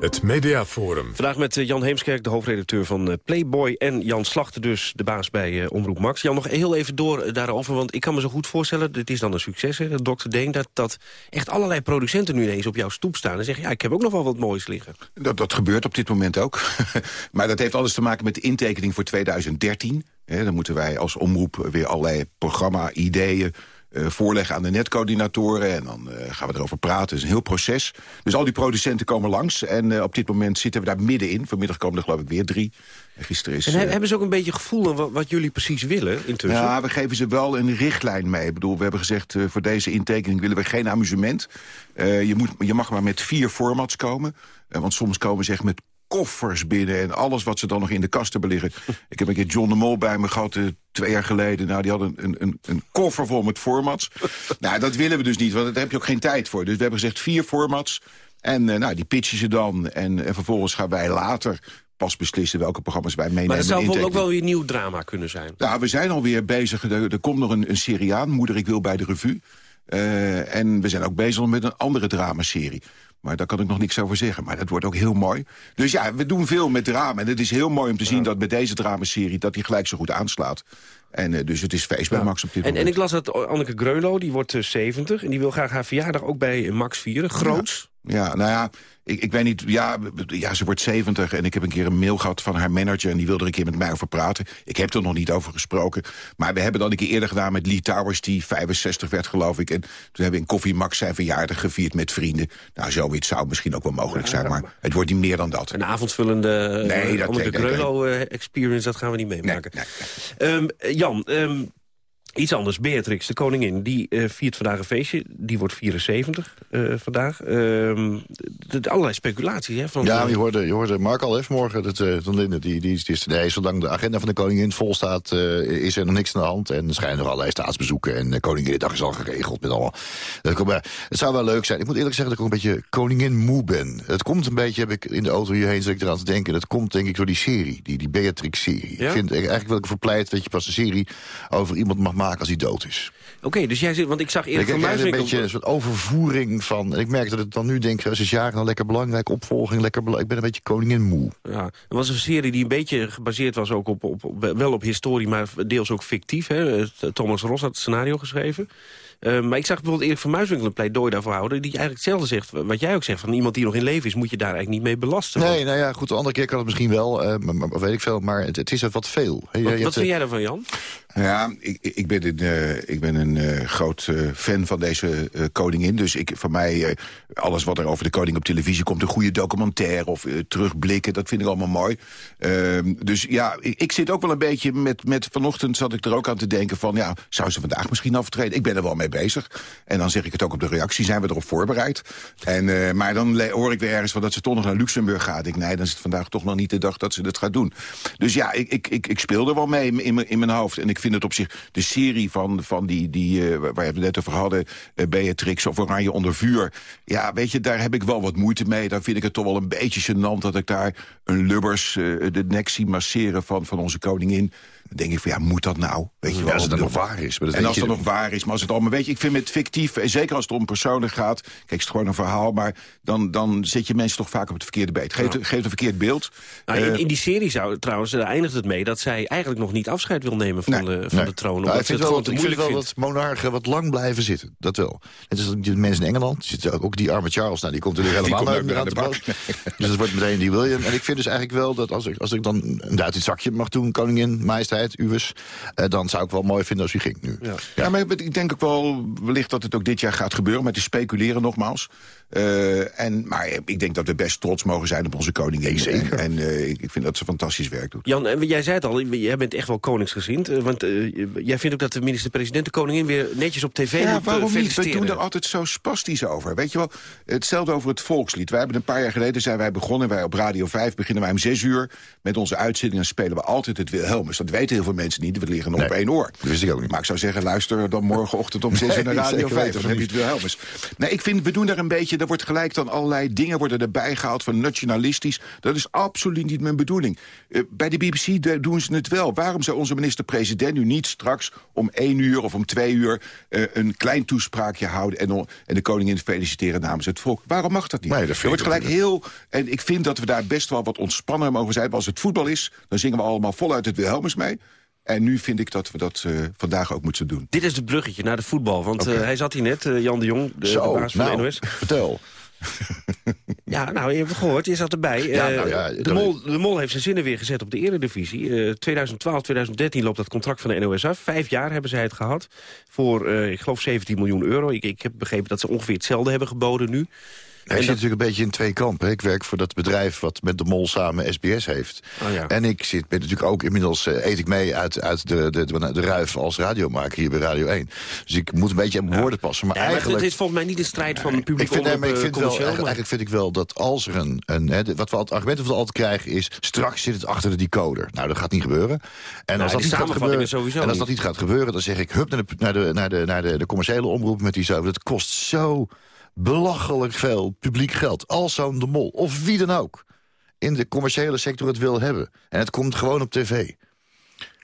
Het Mediaforum. Vandaag met eh, Jan Heemskerk, de hoofdredacteur van eh, Playboy... en Jan Slachter dus, de baas bij eh, Omroep Max. Jan, nog heel even door daarover, want ik kan me zo goed voorstellen... dit is dan een succes, hè, dat Dr. Deen... Dat, dat echt allerlei producenten nu ineens op jouw stoep staan... en zeggen, ja, ik heb ook nog wel wat moois liggen. Dat, dat gebeurt op dit moment ook. maar dat heeft alles te maken met de intekening voor 2013. Hè, dan moeten wij als omroep weer allerlei programma-ideeën voorleggen aan de netcoördinatoren. En dan eh, gaan we erover praten. Het is een heel proces. Dus al die producenten komen langs. En eh, op dit moment zitten we daar middenin. Vanmiddag komen er geloof ik weer drie. En gisteren is... En he- eh, hebben ze ook een beetje gevoel wat, wat jullie precies willen intussen? ja, we geven ze wel een richtlijn mee. Ik bedoel, we hebben gezegd, eh, voor deze intekening willen we geen amusement. Eh, je, moet, je mag maar met vier formats komen. Eh, want soms komen ze echt met koffers binnen... en alles wat ze dan nog in de kast hebben liggen. Ik heb een keer John de Mol bij me gehad eh, twee jaar geleden. Nou, die had een, een, een, een koffer vol met formats. nou, dat willen we dus niet, want daar heb je ook geen tijd voor. Dus we hebben gezegd vier formats. En eh, nou, die pitchen ze dan. En, en vervolgens gaan wij later pas beslissen welke programma's wij meenemen. maar dat zou ook wel weer nieuw drama kunnen zijn. Nou, we zijn alweer bezig. Er, er komt nog een, een serie aan, Moeder, ik wil bij de revue. Eh, en we zijn ook bezig met een andere dramaserie. Maar daar kan ik nog niks over zeggen. Maar dat wordt ook heel mooi. Dus ja, we doen veel met drama. En het is heel mooi om te zien dat met deze dramaserie... dat die gelijk zo goed aanslaat. En eh, dus het is feest bij Max op dit En, en moment. ik las dat Anneke Greulow, die wordt eh, 70... en die wil graag haar verjaardag ook bij Max vieren. Groots. Ja, nou ja, ik, ik weet niet. Ja, ja, ze wordt 70 en ik heb een keer een mail gehad van haar manager... en die wilde er een keer met mij over praten. Ik heb er nog niet over gesproken. Maar we hebben dat een keer eerder gedaan met Lee Towers... die 65 werd, geloof ik. En toen hebben we in Koffie Max zijn verjaardag gevierd met vrienden. Nou, zoiets zou misschien ook wel mogelijk zijn, maar het wordt niet meer dan dat. Een avondvullende eh, Nee, dat- Anneke nee, nee. Greulow-experience, dat gaan we niet meemaken. Ehm, Jan, ehm, iets anders. Beatrix, de koningin, die eh, viert vandaag een feestje. Die wordt 74 eh, vandaag. De- allerlei speculaties, hè? Van, Ja, je hoorde, je hoorde Mark al even morgen. Dat, eh, die, die, die is, nee, zolang de agenda van de koningin vol staat, is er nog niks aan de hand. En er schijnen nog allerlei staatsbezoeken. En de koninginnedag is al geregeld met allemaal. Dat komt, maar het zou wel leuk zijn. Ik moet eerlijk zeggen dat ik ook een beetje koningin moe ben. Het komt een beetje, heb ik in de auto hierheen zit ik eraan te denken. Dat komt denk ik door die serie, die, die Beatrix-serie. Ja? Ik vind eigenlijk wil ik ervoor pleiten dat je pas een serie over iemand mag maken als hij dood is. Oké, dus jij zit... Want ik zag Ik van een beetje een soort overvoering van... Ik merk dat ik dan nu denk, is jaren nou lekker belangrijk, opvolging, lekker belangrijk. Ik ben een beetje koningin moe. Ja, het was een serie die een beetje gebaseerd was ook op, op, op- wel op historie, maar deels ook fictief. Hè? Eh, Thomas Ross had het scenario geschreven. Eh, maar ik zag bijvoorbeeld Erik van Muiswinkel een pleidooi daarvoor houden... die eigenlijk hetzelfde zegt, wat jij ook zegt... van iemand die nog in leven is, moet je daar eigenlijk niet mee belasten. Nee, nou ja, goed, de andere keer kan het misschien wel, eh, maar, maar weet ik veel, maar het, het is wat veel. Je- je Wat, vind eh, jij daarvan, Jan? Ja, ik, ik ben een, ik ben een eh, groot eh, fan van deze eh, koningin. Dus ik, voor mij, eh, alles wat er over de koning op televisie komt... een goede documentaire of terugblikken, dat vind ik allemaal mooi. Ehm, dus ja, ik, ik zit ook wel een beetje met, met... Vanochtend zat ik er ook aan te denken van... ja, zou ze vandaag misschien aftreden? Ik ben er wel mee bezig. En dan zeg ik het ook op de reactie, zijn we erop voorbereid? En, eh, maar dan hoor ik weer ergens van dat ze toch nog naar Luxemburg gaat. Ik, nee, dan is het vandaag toch nog niet de dag dat ze dat gaat doen. Dus ja, ik, ik, ik, ik speel er wel mee in, in, mijn- hoofd. En ik vind het op zich, de serie van, van die, die eh, waar we net over hadden... eh, Beatrix of Oranje onder vuur. Ja, weet je, daar heb ik wel wat moeite mee. Daar vind ik het toch wel een beetje gênant dat ik daar een lubbers de nek zie masseren van, van onze koningin. Dan denk ik van, ja, moet dat nou? Weet je Ja, wel, als het dan De- nog waar is, maar dat en als het dan nog waar is, maar als het allemaal... Weet je, ik vind het fictief, en zeker als het om personen gaat... Kijk, het is gewoon een verhaal, maar dan, dan zet je mensen toch vaak op het verkeerde beet. Geeft, Ja. geeft een verkeerd beeld. Nou, in, Eh, in die serie zou, trouwens, daar eindigt het mee... dat zij eigenlijk nog niet afscheid wil nemen van, de, van Nee. de troon. Nou, ik vind het wel, gewoon dat, ik vind wel dat monarchen wat lang blijven zitten. Dat wel. Het is ook die mensen in Engeland. zitten ook, ook die arme Charles, nou, die komt er helemaal komt uit- aan de bak. boos. Dus dat wordt meteen die William. En ik vind dus eigenlijk wel dat als ik, als ik dan een Duits zakje mag doen... koningin, majesteit, uwes... eh, dan zou ik wel mooi vinden als u ging nu. Ja, maar ik denk ook wel wellicht dat het ook dit jaar gaat gebeuren... met te speculeren nogmaals. Eh, en, maar ik denk dat we best trots mogen zijn op onze koningin. zeker. En, eh, ik vind dat ze fantastisch werk doet. Jan, en jij zei het al, jij bent echt wel koningsgezind. eh, Want eh, jij vindt ook dat de minister-president de koningin weer netjes op tv Ja, eh, waarom niet? We doen er altijd zo spastisch over. Weet je wel, hetzelfde over het volkslied. Wij hebben een paar jaar geleden zijn wij begonnen. Wij op Radio 5 beginnen wij om 6 uur. Met onze uitzendingen spelen we altijd het Wilhelmus. Dat weten heel veel mensen niet. We liggen nog op één oor. Dat wist ik ook niet. Maar ik zou zeggen, luister dan morgenochtend om 6 uur naar Radio zeker 5. weten Dan heb je het Wilhelmus. Nee, ik vind, we doen daar een beetje... Er wordt gelijk dan allerlei dingen worden erbij gehaald van nationalistisch. Dat is absoluut niet mijn bedoeling. Eh, bij de BBC doen ze het wel. Waarom zou onze minister-president nu niet straks om 1 uur of om 2 uur... eh, een klein toespraakje houden en, en de koningin feliciteren namens het volk? Waarom mag dat niet? Nee, dat er wordt gelijk heel... En ik vind dat we daar best wel wat ontspanner mogen zijn. Als het voetbal is, dan zingen we allemaal voluit het Wilhelmus mee. En nu vind ik dat we dat eh, vandaag ook moeten doen. Dit is het bruggetje naar de voetbal. Want eh, hij zat hier net, eh, Jan de Jong, de, baas van nou, de NOS. vertel. Ja, nou, je hebt het gehoord, je zat erbij. Ja, nou ja, de, Mol, de Mol heeft zijn zinnen weer gezet op de eredivisie. Eh 2012, 2013 loopt dat contract van de NOS af. Vijf jaar hebben zij het gehad voor, ik geloof, 17 miljoen euro. Ik, ik heb begrepen dat ze ongeveer hetzelfde hebben geboden nu. Hij zit natuurlijk een beetje in twee kampen. Ik werk voor dat bedrijf wat met de Mol samen SBS heeft. Oh ja. En ik zit ben natuurlijk ook inmiddels eh, eet ik mee uit, uit de, de, de, de ruif als radiomaker hier bij Radio 1. Dus ik moet een beetje aan mijn woorden passen. Maar Ja, maar eigenlijk... het is volgens mij niet een strijd van publiek ik vind, nee, maar ik vind wel, eigenlijk, vind ik wel dat als er een... een hè, de- wat we altijd, argumenten we altijd krijgen is... straks zit het achter de decoder. Nou, dat gaat niet gebeuren. En Nou, als dat die niet gaat samenvattingen gebeuren, sowieso en als niet. dat niet gaat gebeuren, dan zeg ik... hup naar de, naar de, naar de, naar de, de commerciële omroep met die zo. Dat kost zo belachelijk veel publiek geld. Als zo'n de mol, of wie dan ook... in de commerciële sector het wil hebben. En het komt gewoon op tv.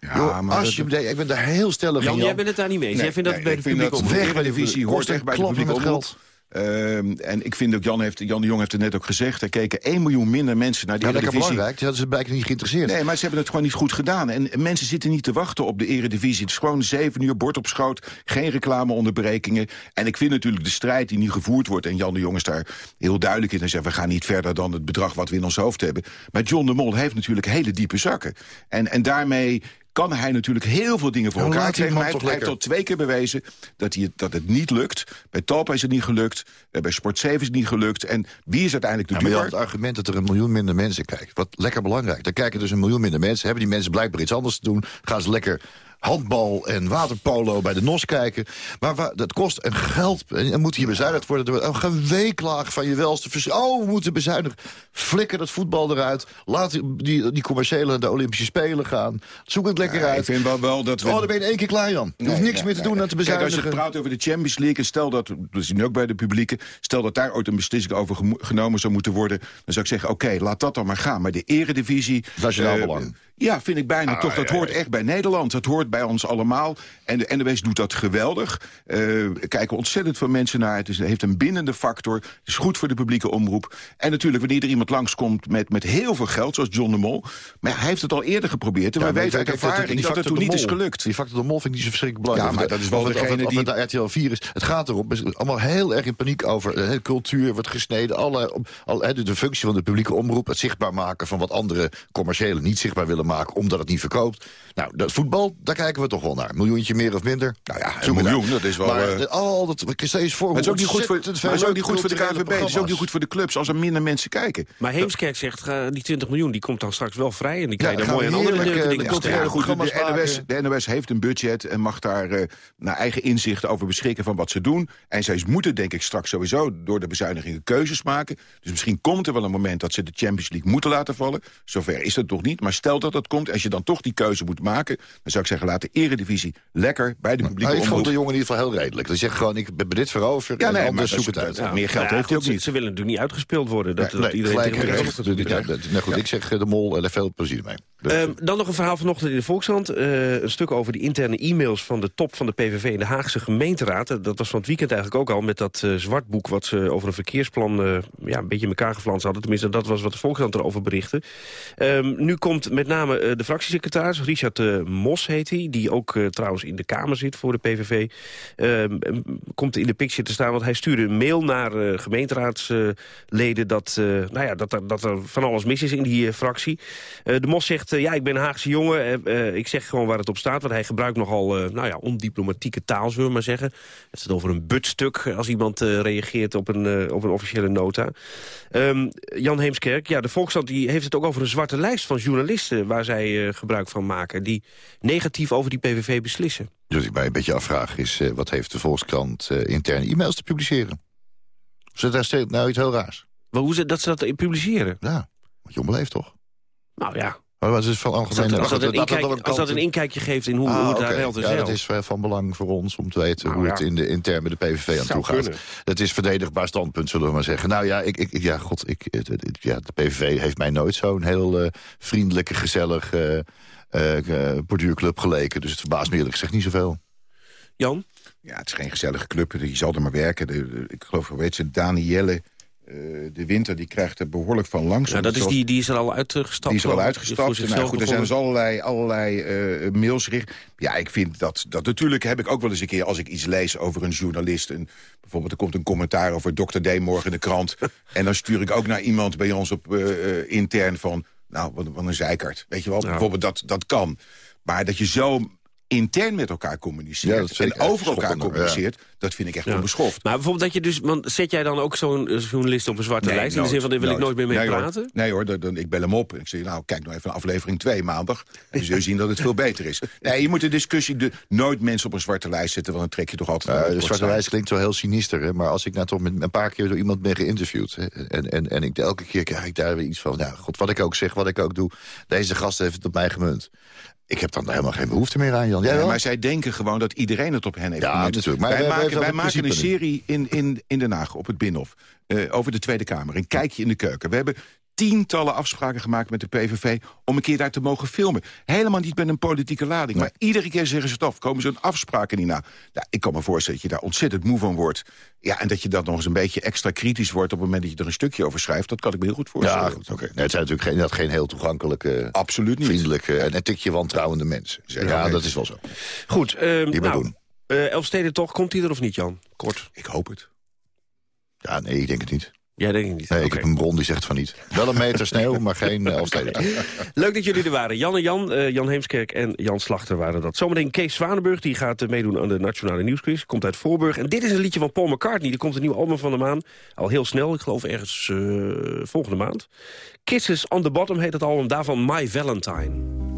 Ja, maar als je, dat- nee, ik ben daar heel stellig Jan, in. jij bent het daar niet mee eens. Jij vindt dat nee, bij de publieke omroep... weg bij de visie hoort echt bij de publieke met omroep. Ehm, en ik vind ook, Jan, heeft, Jan de Jong heeft het net ook gezegd... er keken 1 miljoen minder mensen naar de Ja, lekker Eredivisie. belangrijk. Dat is blijkbaar niet geïnteresseerd. Nee, maar ze hebben het gewoon niet goed gedaan. En mensen zitten niet te wachten op de eredivisie. Het is gewoon zeven uur, bord op schoot, geen reclameonderbrekingen. En ik vind natuurlijk de strijd die nu gevoerd wordt... en Jan de Jong is daar heel duidelijk in en zegt... we gaan niet verder dan het bedrag wat we in ons hoofd hebben. Maar John de Mol heeft natuurlijk hele diepe zakken. En, en daarmee kan hij natuurlijk heel veel dingen voor Nou, elkaar krijgen. hij, hij heeft al twee keer bewezen dat, hij, het- dat het niet lukt. Bij Talpa is het niet gelukt. eh, Bij Sport 7 is het niet gelukt. En wie is uiteindelijk de Ja, maar duur? Het argument dat er een miljoen minder mensen kijken. Wat lekker belangrijk. Dan kijken dus een miljoen minder mensen. Hebben die mensen blijkbaar iets anders te doen. Gaan ze lekker handbal en waterpolo bij de NOS kijken. Maar dat kost een geld. En moet hier bezuinigd worden. Een geweeklaag van je welste. Oh, we moeten bezuinigen. Flikker dat voetbal eruit. Laat die, die, die commerciële de Olympische Spelen gaan. Zoek het lekker Ja, uit. ik vind wel, wel dat we... Oh, dan ben je in één keer klaar, Jan. Je hoeft niks nee, meer te nee, doen nee. dan te Kijk, als bezuinigen. je praat over de Champions League... en stel dat, we zien ook bij de publieke... stel dat daar ooit een beslissing over genomen zou moeten worden... dan zou ik zeggen, oké, laat dat dan maar gaan. Maar de eredivisie... Nationaal eh, belang. Ja, vind ik bijna Ah, toch. Dat hoort echt bij Nederland. Dat hoort bij ons allemaal. En de NWS doet dat geweldig. Eh, er kijken ontzettend veel mensen naar. Het is, heeft een bindende factor. Het is goed voor de publieke omroep. En natuurlijk, wanneer er iemand langskomt met, met heel veel geld... zoals John de Mol. Maar hij heeft het al eerder geprobeerd. En Ja, maar weten uit ervaring die dat het toen niet is gelukt. Die factor de mol vind ik niet zo verschrikkelijk belangrijk. Ja, maar dat is wel degene het, die- de RTL 4 is. Het gaat erom, allemaal heel erg in paniek over. eh, De cultuur wordt gesneden. Alle, al, de functie van de publieke omroep. Het zichtbaar maken van wat andere commerciële niet zichtbaar willen maken. Omdat het niet verkoopt. Nou, dat voetbal, daar kijken we toch wel naar. Een miljoentje meer of minder. Nou ja, een miljoen, dat is wel, Maar eh, al dat, eens voor Maar het is ook niet goed voor, maar het is ook niet goed voor de KVB. Het is ook niet goed voor de clubs als er minder mensen kijken. Maar Heemskerk zegt, ga- die 20 miljoen die komt dan straks wel vrij... en die kan je Ja, dan mooi aan andere eh, dingen ja, goed, de, NOS, de NOS heeft een budget en mag daar eh, naar eigen inzicht over beschikken van wat ze doen. En zij moeten denk ik straks sowieso door de bezuinigingen keuzes maken. Dus misschien komt er wel een moment dat ze de Champions League moeten laten vallen. Zover is dat toch niet. Maar stel dat dat komt, als je dan toch die keuze moet maken... dan zou ik zeggen, laat de eredivisie lekker bij de publieke Nou, ik vond de jongen in ieder geval heel redelijk. Die zegt gewoon, ik ben dit veroverd Ja, en nee, anders maar zoek het uit. ja, meer geld ja, heeft hij ook niet. Ze, willen natuurlijk niet uitgespeeld worden. Dat, Nee, dat nee, iedereen gelijk. Ja, nou goed, ik zeg eh, de mol, er veel plezier mee. Ehm, dan nog een verhaal vanochtend in de Volkskrant. Eh, een stuk over de interne e-mails van de top van de PVV in de Haagse gemeenteraad. Eh, Dat was van het weekend eigenlijk ook al met dat eh, zwartboek... wat ze over een verkeersplan ja, een beetje in elkaar geflanst hadden. Tenminste, dat was wat de Volkskrant erover berichtte. Ehm, nu komt met name de fractiesecretaris, Richard Mos heet hij... die ook trouwens in de Kamer zit voor de PVV... ehm, komt in de picture te staan, want hij stuurde een mail naar gemeenteraadsleden... dat, nou ja, dat, er, dat er van alles mis is in die fractie. De Mos zegt, eh, ja, ik ben Haagse jongen. eh, eh, ik zeg gewoon waar het op staat. Want hij gebruikt nogal, nou ja, ondiplomatieke taal, zullen we maar zeggen. Het is over een butstuk als iemand reageert op een, op een officiële nota. Ehm, Jan Heemskerk, ja, de Volkskrant die heeft het ook over een zwarte lijst van journalisten... waar zij gebruik van maken, die negatief over die PVV beslissen. Dus ik mij een beetje afvraag is, wat heeft de Volkskrant interne e-mails te publiceren? Zit daar steeds nou iets heel raars? Maar hoe ze, dat ze dat publiceren? Ja, wat je onbeleefd toch? Nou ja, Maar het is van als dat, algemeen... als dat, dat inkijk- een als dat kant- een inkijkje geeft in hoe, Ah, hoe het daar en Ja, dat is eh, van belang voor ons om te weten Nou hoe ja. het in de intern bij de PVV aan toe gaat. kunnen. Het is verdedigbaar standpunt, zullen we maar zeggen. Nou ja, ik, ik, ja, god, ik, ja, de PVV heeft mij nooit zo'n heel eh, vriendelijke, gezellig eh eh, borduurclub geleken. Dus het verbaast me eerlijk gezegd niet zoveel. Jan? Ja, het is geen gezellige club. Je zal er maar werken. De, de- ik geloof, weet ze, Danielle... Eh, de winter die krijgt er behoorlijk van langs. Ja, dat is die, die is er al uitgestapt. Die is er al uitgestapt. Nou, goed, er zijn dus allerlei, allerlei eh, mails. Ja, ik vind dat, dat... Natuurlijk heb ik ook wel eens een keer... als ik iets lees over een journalist... En bijvoorbeeld er komt een commentaar over Dr. D morgen in de krant... en dan stuur ik ook naar iemand bij ons op eh, intern van... nou, wat, wat een zeikert. Weet je wel, bijvoorbeeld dat, dat kan. Maar dat je zo intern met elkaar communiceert... en over elkaar ja. communiceert... dat vind ik echt Ja. onbeschoft. Maar bijvoorbeeld dat je dus... Want zet jij dan ook zo'n eh, journalist op een zwarte lijst? In de zin van, daar wil ik nooit meer mee nee, praten? Hoor. Nee hoor, dan, dan- ik bel hem op. Ik zeg, nou, kijk nou even naar aflevering 2 maandag. En dan zul je zien dat het veel beter is. Nee, je moet de discussie de, nooit mensen op een zwarte lijst zetten... want dan trek je toch altijd... Uh, de zwarte lijst klinkt zo heel sinister, hè? maar als ik nou toch met een paar keer door iemand ben geïnterviewd... hè, en, en, en ik, elke keer krijg ik daar weer iets van... ja, god, wat ik ook zeg, wat ik ook doe, deze gast heeft het op mij gemunt. Ik heb dan helemaal geen behoefte meer aan, Jan. Jij Ja, maar zij denken gewoon dat iedereen het op hen heeft Ja, natuurlijk. Maar wij maken, wij maken een serie in, in, in Den Haag op het Binnenhof. eh, over de Tweede Kamer. Een kijkje in de keuken. We hebben tientallen afspraken gemaakt met de PVV... om een keer daar te mogen filmen. Helemaal niet met een politieke lading. Maar iedere keer zeggen ze het af. Komen ze een afspraken niet na. Nou, ik kan me voorstellen dat je daar ontzettend moe van wordt. Ja, en dat je dat nog eens een beetje extra kritisch wordt... op het moment dat je er een stukje over schrijft. Dat kan ik me heel goed voorstellen. Ja, goed, oké. Nee, het zijn natuurlijk geen, dat geen heel toegankelijke... Absoluut niet. Vriendelijke en een tikje wantrouwende mensen. Ja, Ja, dat is wel zo. Goed, ehm Die nou, doen. eh, Elfsteden toch, komt hij er of niet, Jan? Kort. Ik hoop het. Ja, nee, ik denk het niet. Jij denkt het niet? Nee, ik heb een bron die zegt van niet. Wel een meter sneeuw, maar geen uh. Leuk dat jullie er waren. Jan en Jan, eh, Jan Heemskerk en Jan Slachter waren dat. Zometeen Kees Zwanenburg, die gaat eh, meedoen aan de Nationale Nieuwsquiz. Komt uit Voorburg. En dit is een liedje van Paul McCartney. Er komt een nieuw album van de maan. Al heel snel, ik geloof ergens volgende maand. Kisses on the Bottom heet het album. Daarvan My Valentine.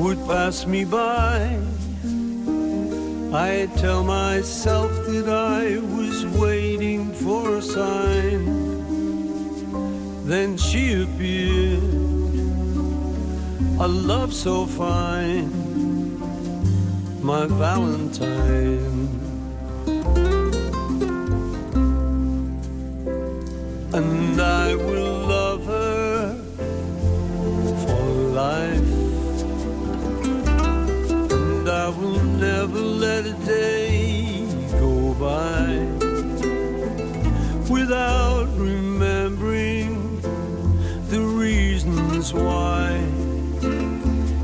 would pass me by. I tell myself that I was waiting for a sign. Then she appeared, a love so fine, my Valentine. And I will go by without remembering the reasons why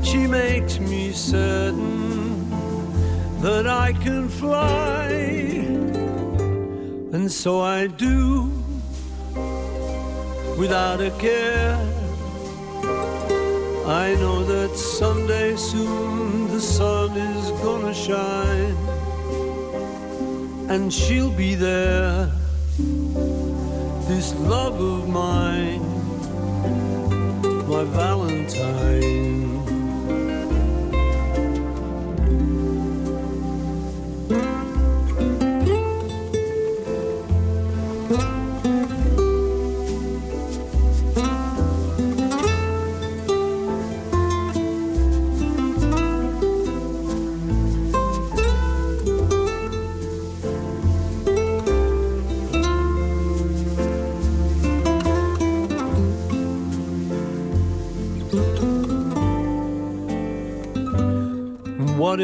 she makes me certain that I can fly. And so I do without a care. I know that someday soon the sun is gonna shine and she'll be there. This love of mine, my Valentine.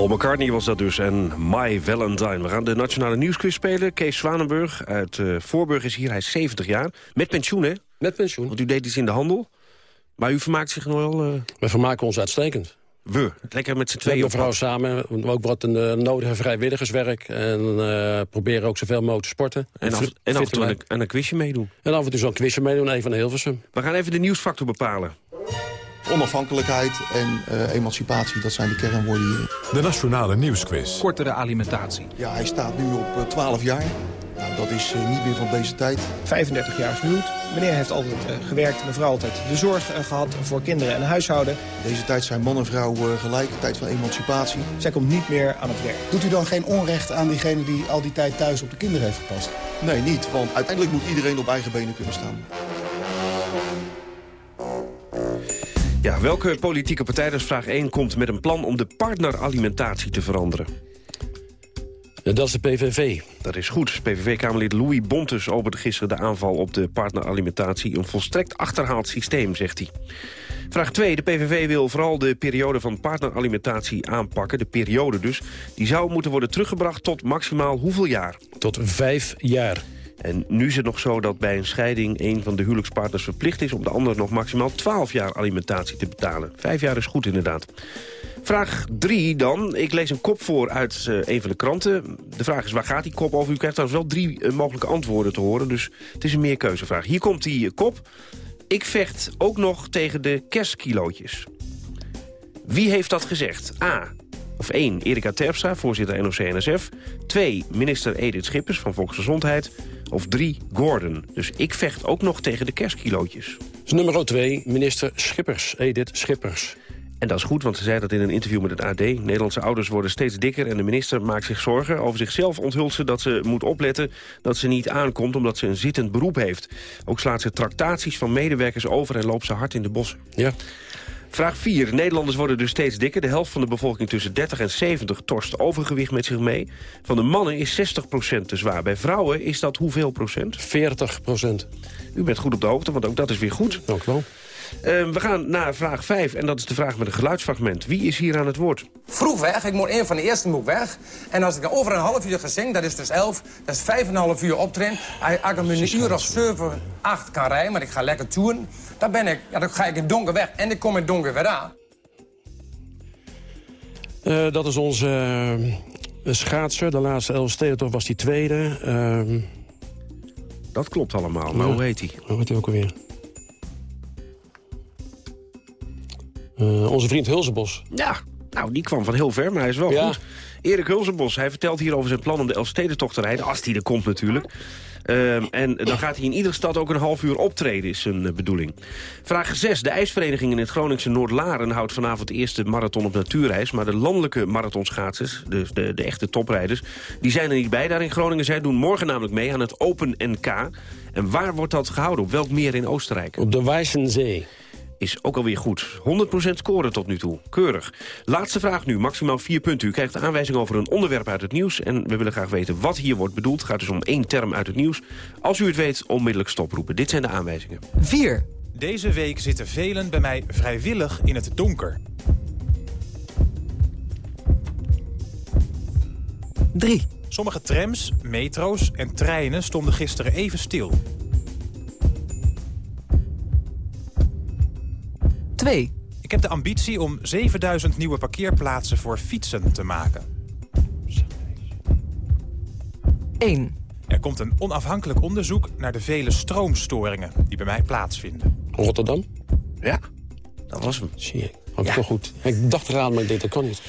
Paul McCartney was dat dus en My Valentine. We gaan de Nationale Nieuwsquiz spelen. Kees Zwanenburg uit uh, Voorburg is hier. Hij is 70 jaar. Met pensioen, hè? Met pensioen. Want u deed iets in de handel. Maar u vermaakt zich nog wel... Uh... We vermaken ons uitstekend. We, lekker met z'n tweeën. Met mevrouw samen, ook wat een uh, nodige vrijwilligerswerk. En uh, proberen ook zoveel mogelijk te sporten. En af en, af en toe een, een quizje meedoen. En af en toe zo'n quizje meedoen, even van Hilversum. We gaan even de nieuwsfactor bepalen. Onafhankelijkheid en uh, emancipatie, dat zijn de kernwoorden hier. De Nationale Nieuwsquiz. Kortere alimentatie. Ja, hij staat nu op uh, 12 jaar. Nou, dat is uh, niet meer van deze tijd. 35 jaar verhuwd. Meneer heeft altijd uh, gewerkt, mevrouw altijd de zorg uh, gehad voor kinderen en huishouden. Deze tijd zijn man en vrouw gelijk, tijd van emancipatie. Zij komt niet meer aan het werk. Doet u dan geen onrecht aan diegene die al die tijd thuis op de kinderen heeft gepast? Nee, niet, want uiteindelijk moet iedereen op eigen benen kunnen staan. Ja, welke politieke partij, dat is vraag 1, komt met een plan om de partneralimentatie te veranderen? Ja, dat is de PVV. Dat is goed. PVV-kamerlid Louis Bontes opende gisteren de aanval op de partneralimentatie. Een volstrekt achterhaald systeem, zegt hij. Vraag 2. De PVV wil vooral de periode van partneralimentatie aanpakken. De periode dus. Die zou moeten worden teruggebracht tot maximaal hoeveel jaar? Tot vijf jaar. En nu is het nog zo dat bij een scheiding een van de huwelijkspartners verplicht is... om de ander nog maximaal 12 jaar alimentatie te betalen. Vijf jaar is goed inderdaad. Vraag 3 dan. Ik lees een kop voor uit uh, een van de kranten. De vraag is, waar gaat die kop over? U krijgt trouwens wel drie uh, mogelijke antwoorden te horen. Dus het is een meerkeuzevraag. Hier komt die uh, kop. Ik vecht ook nog tegen de kerstkilootjes. Wie heeft dat gezegd? A. Of 1. Erika Terpstra, voorzitter NOC-NSF. 2. Minister Edith Schippers van Volksgezondheid. Of 3. Gordon. Dus ik vecht ook nog tegen de kerstkilootjes. Dus nummer 2. Minister Schippers. Edith Schippers. En dat is goed, want ze zei dat in een interview met het AD. Nederlandse ouders worden steeds dikker en de minister maakt zich zorgen. Over zichzelf onthult ze dat ze moet opletten dat ze niet aankomt... omdat ze een zittend beroep heeft. Ook slaat ze tractaties van medewerkers over en loopt ze hard in de bossen. Ja. Vraag 4. Nederlanders worden dus steeds dikker. De helft van de bevolking tussen 30 en 70 torst overgewicht met zich mee. Van de mannen is 60% te zwaar. Bij vrouwen is dat hoeveel procent? 40% U bent goed op de hoogte, want ook dat is weer goed. Dank wel. Uh, we gaan naar vraag 5 en dat is de vraag met een geluidsfragment. Wie is hier aan het woord? Vroeg weg, ik moet een van de eerste moet weg. En als ik over een half uur gezing, dat is dus 11, dat is 5,5 uur optreden. Als ik hem een uur of 7, 8 kan rijden, maar ik ga lekker toeren. Dan, ben ik, ja, dan ga ik in donker weg en ik kom in donker weer aan. Uh, dat is onze uh, schaatser. De laatste Elfstedentocht was die tweede. Uh... Dat klopt allemaal, maar ja. hoe heet hij? Hoe heet hij ook alweer? Uh, onze vriend Hulzenbos. Ja, nou, die kwam van heel ver, maar hij is wel ja. goed. Erik Hulzenbos, hij vertelt hier over zijn plan om de Elfstedentocht te rijden. Als die er komt natuurlijk. Uh, en dan gaat hij in iedere stad ook een half uur optreden, is zijn uh, bedoeling. Vraag 6. De ijsvereniging in het Groningse Noordlaren houdt vanavond de eerste marathon op natuurreis. Maar de landelijke marathonschaatsers, dus de, de echte toprijders, die zijn er niet bij daar in Groningen. Zij doen morgen namelijk mee aan het Open NK. En waar wordt dat gehouden? Op welk meer in Oostenrijk? Op de Wijzenzee is ook alweer goed. 100% scoren tot nu toe. Keurig. Laatste vraag nu, maximaal 4 punten. U krijgt aanwijzing over een onderwerp uit het nieuws... en we willen graag weten wat hier wordt bedoeld. Het gaat dus om één term uit het nieuws. Als u het weet, onmiddellijk stoproepen. Dit zijn de aanwijzingen. 4. Deze week zitten velen bij mij vrijwillig in het donker. 3. Sommige trams, metro's en treinen stonden gisteren even stil. 2. Ik heb de ambitie om 7000 nieuwe parkeerplaatsen voor fietsen te maken. 1. Er komt een onafhankelijk onderzoek naar de vele stroomstoringen die bij mij plaatsvinden. Rotterdam? Ja, dat was hem. Zie je. Had ja. toch goed. Ik dacht eraan, maar ik deed dat kan niet.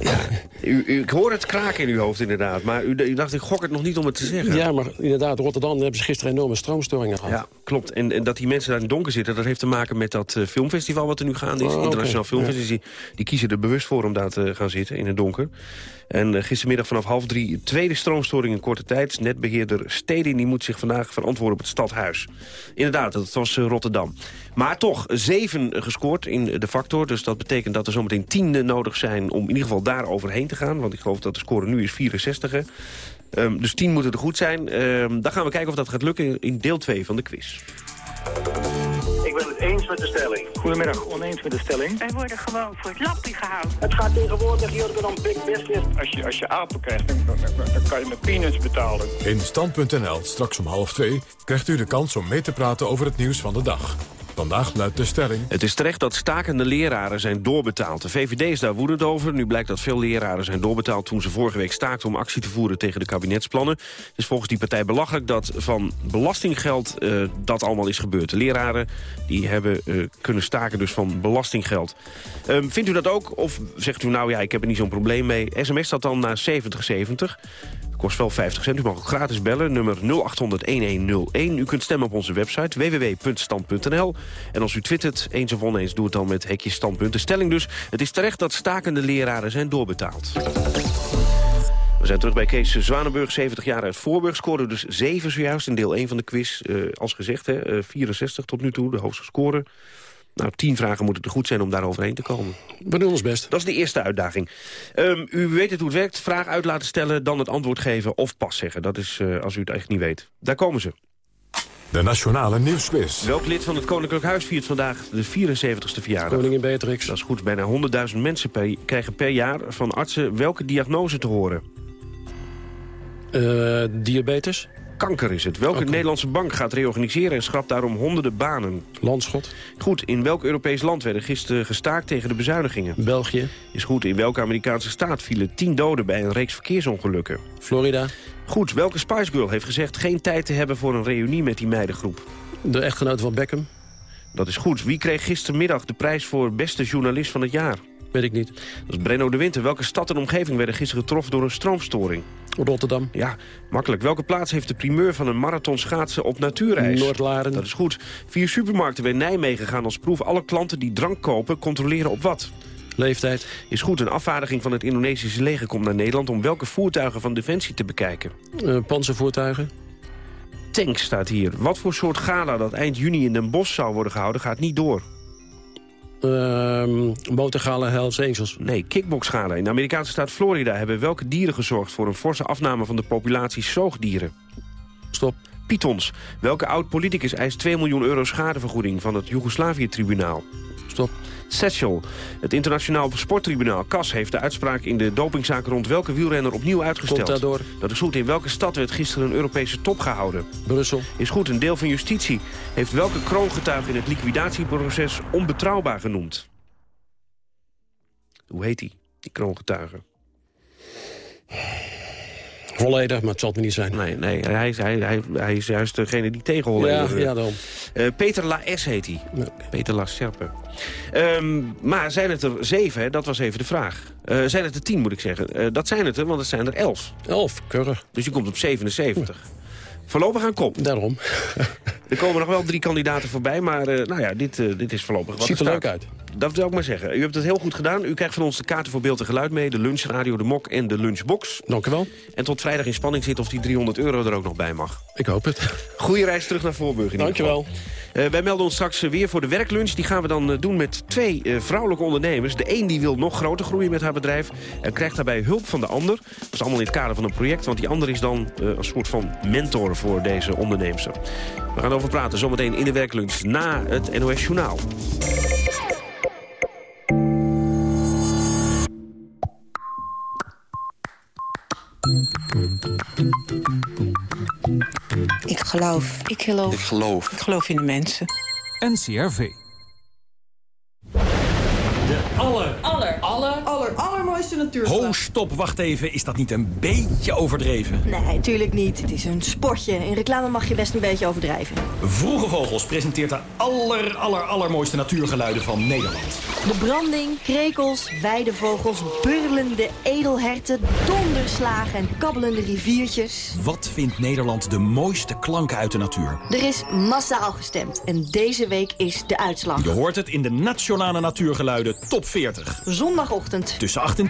Ja, u, u, ik hoor het kraken in uw hoofd inderdaad. Maar u, u, dacht, ik gok het nog niet om het te zeggen. Ja, maar inderdaad, Rotterdam hebben ze gisteren enorme stroomstoringen gehad. Ja, klopt. En, en dat die mensen daar in het donker zitten... dat heeft te maken met dat uh, filmfestival wat er nu gaande is. Oh, Internationaal okay. Filmfestival. Ja. Die, die, kiezen er bewust voor om daar te gaan zitten in het donker. En uh, gistermiddag vanaf half drie tweede stroomstoring in korte tijd. Netbeheerder Steding die moet zich vandaag verantwoorden op het stadhuis. Inderdaad, dat was uh, Rotterdam. Maar toch, zeven gescoord in de factor. Dus dat betekent dat er zometeen tien nodig zijn om in ieder geval daar overheen te gaan. Want ik geloof dat de score nu is 64. Um, dus 10 moeten er goed zijn. Um, dan gaan we kijken of dat gaat lukken in deel 2 van de quiz. Ik ben het eens oneens met de stelling. Goedemiddag, oneens met de stelling. Wij worden gewoon voor het lappie gehouden. Het gaat tegenwoordig hier om big business. Als je, als je apen krijgt, dan, dan, dan- dan kan je met peanuts betalen. In Stand.nl, straks om half twee, krijgt u de kans om mee te praten over het nieuws van de dag. Vandaag luidt de stelling... Het is terecht dat stakende leraren zijn doorbetaald. De VVD is daar woedend over. Nu blijkt dat veel leraren zijn doorbetaald toen ze vorige week staakten om actie te voeren tegen de kabinetsplannen. Het is volgens die partij belachelijk dat van belastinggeld eh, dat allemaal is gebeurd. De leraren die hebben eh, kunnen staken dus van belastinggeld. Ehm, vindt u dat ook? Of zegt u nou ja, ik heb er niet zo'n probleem mee? SMS dat dan naar 7070. Kost wel 50 cent. U mag ook gratis bellen, nummer 0800-1101. U kunt stemmen op onze website www.stand.nl. En als u twittert, eens of oneens, doe het dan met hekje standpunt. De stelling dus, het is terecht dat stakende leraren zijn doorbetaald. We zijn terug bij Kees Zwanenburg, 70 jaar uit Voorburg. Scoorde dus 7 zojuist in deel 1 van de quiz. Eh, als gezegd, hè, eh, 64 tot nu toe, de hoogste score. Nou, 10 vragen moeten er goed zijn om daar overheen te komen. We doen ons best. Dat is de eerste uitdaging. Ehm, u weet het hoe het werkt. Vraag uit laten stellen, dan het antwoord geven of pas zeggen. Dat is eh, als u het echt niet weet. Daar komen ze. De Nationale Nieuwsquiz. Welk lid van het Koninklijk Huis viert vandaag de 74ste verjaardag? Koningin Beatrix. Dat is goed. Bijna 100.000 mensen per, krijgen per jaar van artsen welke diagnose te horen? Eh, diabetes. Kanker is het. Welke Nederlandse bank gaat reorganiseren en schrapt daarom honderden banen? Landschot. Goed. In welk Europees land werden gisteren gestaakt tegen de bezuinigingen? België. Is goed. In welke Amerikaanse staat vielen 10 doden bij een reeks verkeersongelukken? Florida. Goed. Welke Spice Girl heeft gezegd geen tijd te hebben voor een reunie met die meidengroep? De echtgenoot van Beckham. Dat is goed. Wie kreeg gistermiddag de prijs voor beste journalist van het jaar? Weet ik niet. Dat is Brenno de Winter. Welke stad en omgeving werden gisteren getroffen door een stroomstoring? Rotterdam. Ja, makkelijk. Welke plaats heeft de primeur van een marathon schaatsen op natuurreis? Noordlaren. Dat is goed. Vier supermarkten bij Nijmegen gaan als proef alle klanten die drank kopen controleren op wat? Leeftijd. Is goed. Een afvaardiging van het Indonesische leger komt naar Nederland om welke voertuigen van Defensie te bekijken? Uh, panzervoertuigen. Tank staat hier. Wat voor soort gala dat eind juni in Den Bosch zou worden gehouden gaat niet door? Motorgala Hells Angels. Nee, kickboxgala. In de Amerikaanse staat Florida hebben welke dieren gezorgd... voor een forse afname van de populatie zoogdieren? Stop. Pythons. Welke oud-politicus eist 2 miljoen euro schadevergoeding... van het Joegoslavië-tribunaal? Sechel. Het internationaal sporttribunaal CAS heeft de uitspraak in de dopingzaak rond welke wielrenner opnieuw uitgesteld. Komt daardoor. Dat is goed. In welke stad werd gisteren een Europese top gehouden? Brussel. Is goed. Een deel van justitie heeft welke kroongetuige in het liquidatieproces onbetrouwbaar genoemd? Hoe heet die, die kroongetuige? Holleder, maar het zal het niet zijn. Nee, nee hij, is, hij, hij, hij is juist degene die tegen Holleder... Ja, ja dan. Uh, Peter Laes heet hij. Ja. Peter La Serpe. Um, maar zijn het er zeven? Hè? Dat was even de vraag. Uh, zijn het er tien, moet ik zeggen. Uh, dat zijn het er, want het zijn er elf. Elf, keurig. Dus je komt op 77. Hm. Voorlopig aan kop. Daarom. er komen nog wel drie kandidaten voorbij, maar nou ja, dit, dit is voorlopig wat Ziet er leuk uit. Dat wil ik maar zeggen. U hebt het heel goed gedaan. U krijgt van ons de kaarten voor beeld en geluid mee. De lunchradio, de mok en de lunchbox. Dank u wel. En tot vrijdag in spanning zit of die 300 euro er ook nog bij mag. Ik hoop het. Goeie reis terug naar Voorburg. Dank je wel. Uh, wij melden ons straks weer voor de werklunch. Die gaan we dan uh, doen met twee uh, vrouwelijke ondernemers. De een die wil nog groter groeien met haar bedrijf. En krijgt daarbij hulp van de ander. Dat is allemaal in het kader van een project. Want die ander is dan een soort van mentor voor deze onderneemster. We gaan over praten zometeen in de werklunch na het NOS Journaal. Ik geloof. Ik geloof. Ik geloof. Ik geloof in de mensen. NCRV. De aller, aller, aller, aller, natuur. Ho, stop, wacht even. Is dat niet een beetje overdreven? Nee, natuurlijk niet. Het is een sportje. In reclame mag je best een beetje overdrijven. Vroege Vogels presenteert de aller, aller, allermooiste natuurgeluiden van Nederland. De branding, krekels, weidevogels, burlende edelherten, donderslagen en kabbelende riviertjes. Wat vindt Nederland de mooiste klanken uit de natuur? Er is massaal gestemd en deze week is de uitslag. Je hoort het in de Nationale Natuurgeluiden Top 40. Zondagochtend. Tussen 8 en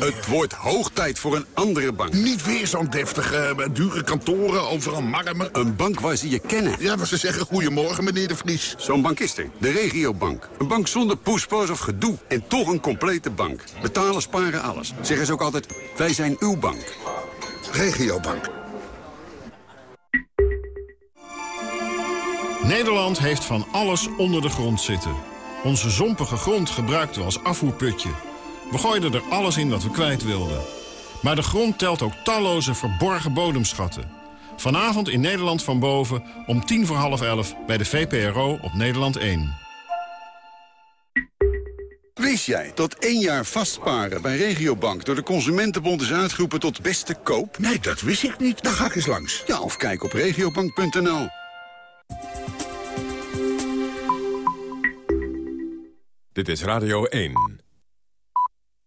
Het wordt hoog tijd voor een andere bank. Niet weer zo'n deftige, eh, dure kantoren, overal marmer. Een bank waar ze je kennen. Ja, maar ze zeggen goedemorgen, meneer de Vries. Zo'n bank is er. De regiobank. Een bank zonder poespas of gedoe. En toch een complete bank. Betalen, sparen, alles. Zeggen ze ook altijd, wij zijn uw bank. Regiobank. Nederland heeft van alles onder de grond zitten. Onze zompige grond gebruikten we als afvoerputje. We gooiden er alles in wat we kwijt wilden. Maar de grond telt ook talloze verborgen bodemschatten. Vanavond in Nederland van boven om tien voor half elf bij de VPRO op Nederland 1. Wist jij dat één jaar vastparen bij Regiobank... door de Consumentenbond is uitgeroepen tot beste koop? Nee, dat wist ik niet. Dan ga ik eens langs. Ja, of kijk op regiobank.nl. Dit is Radio 1.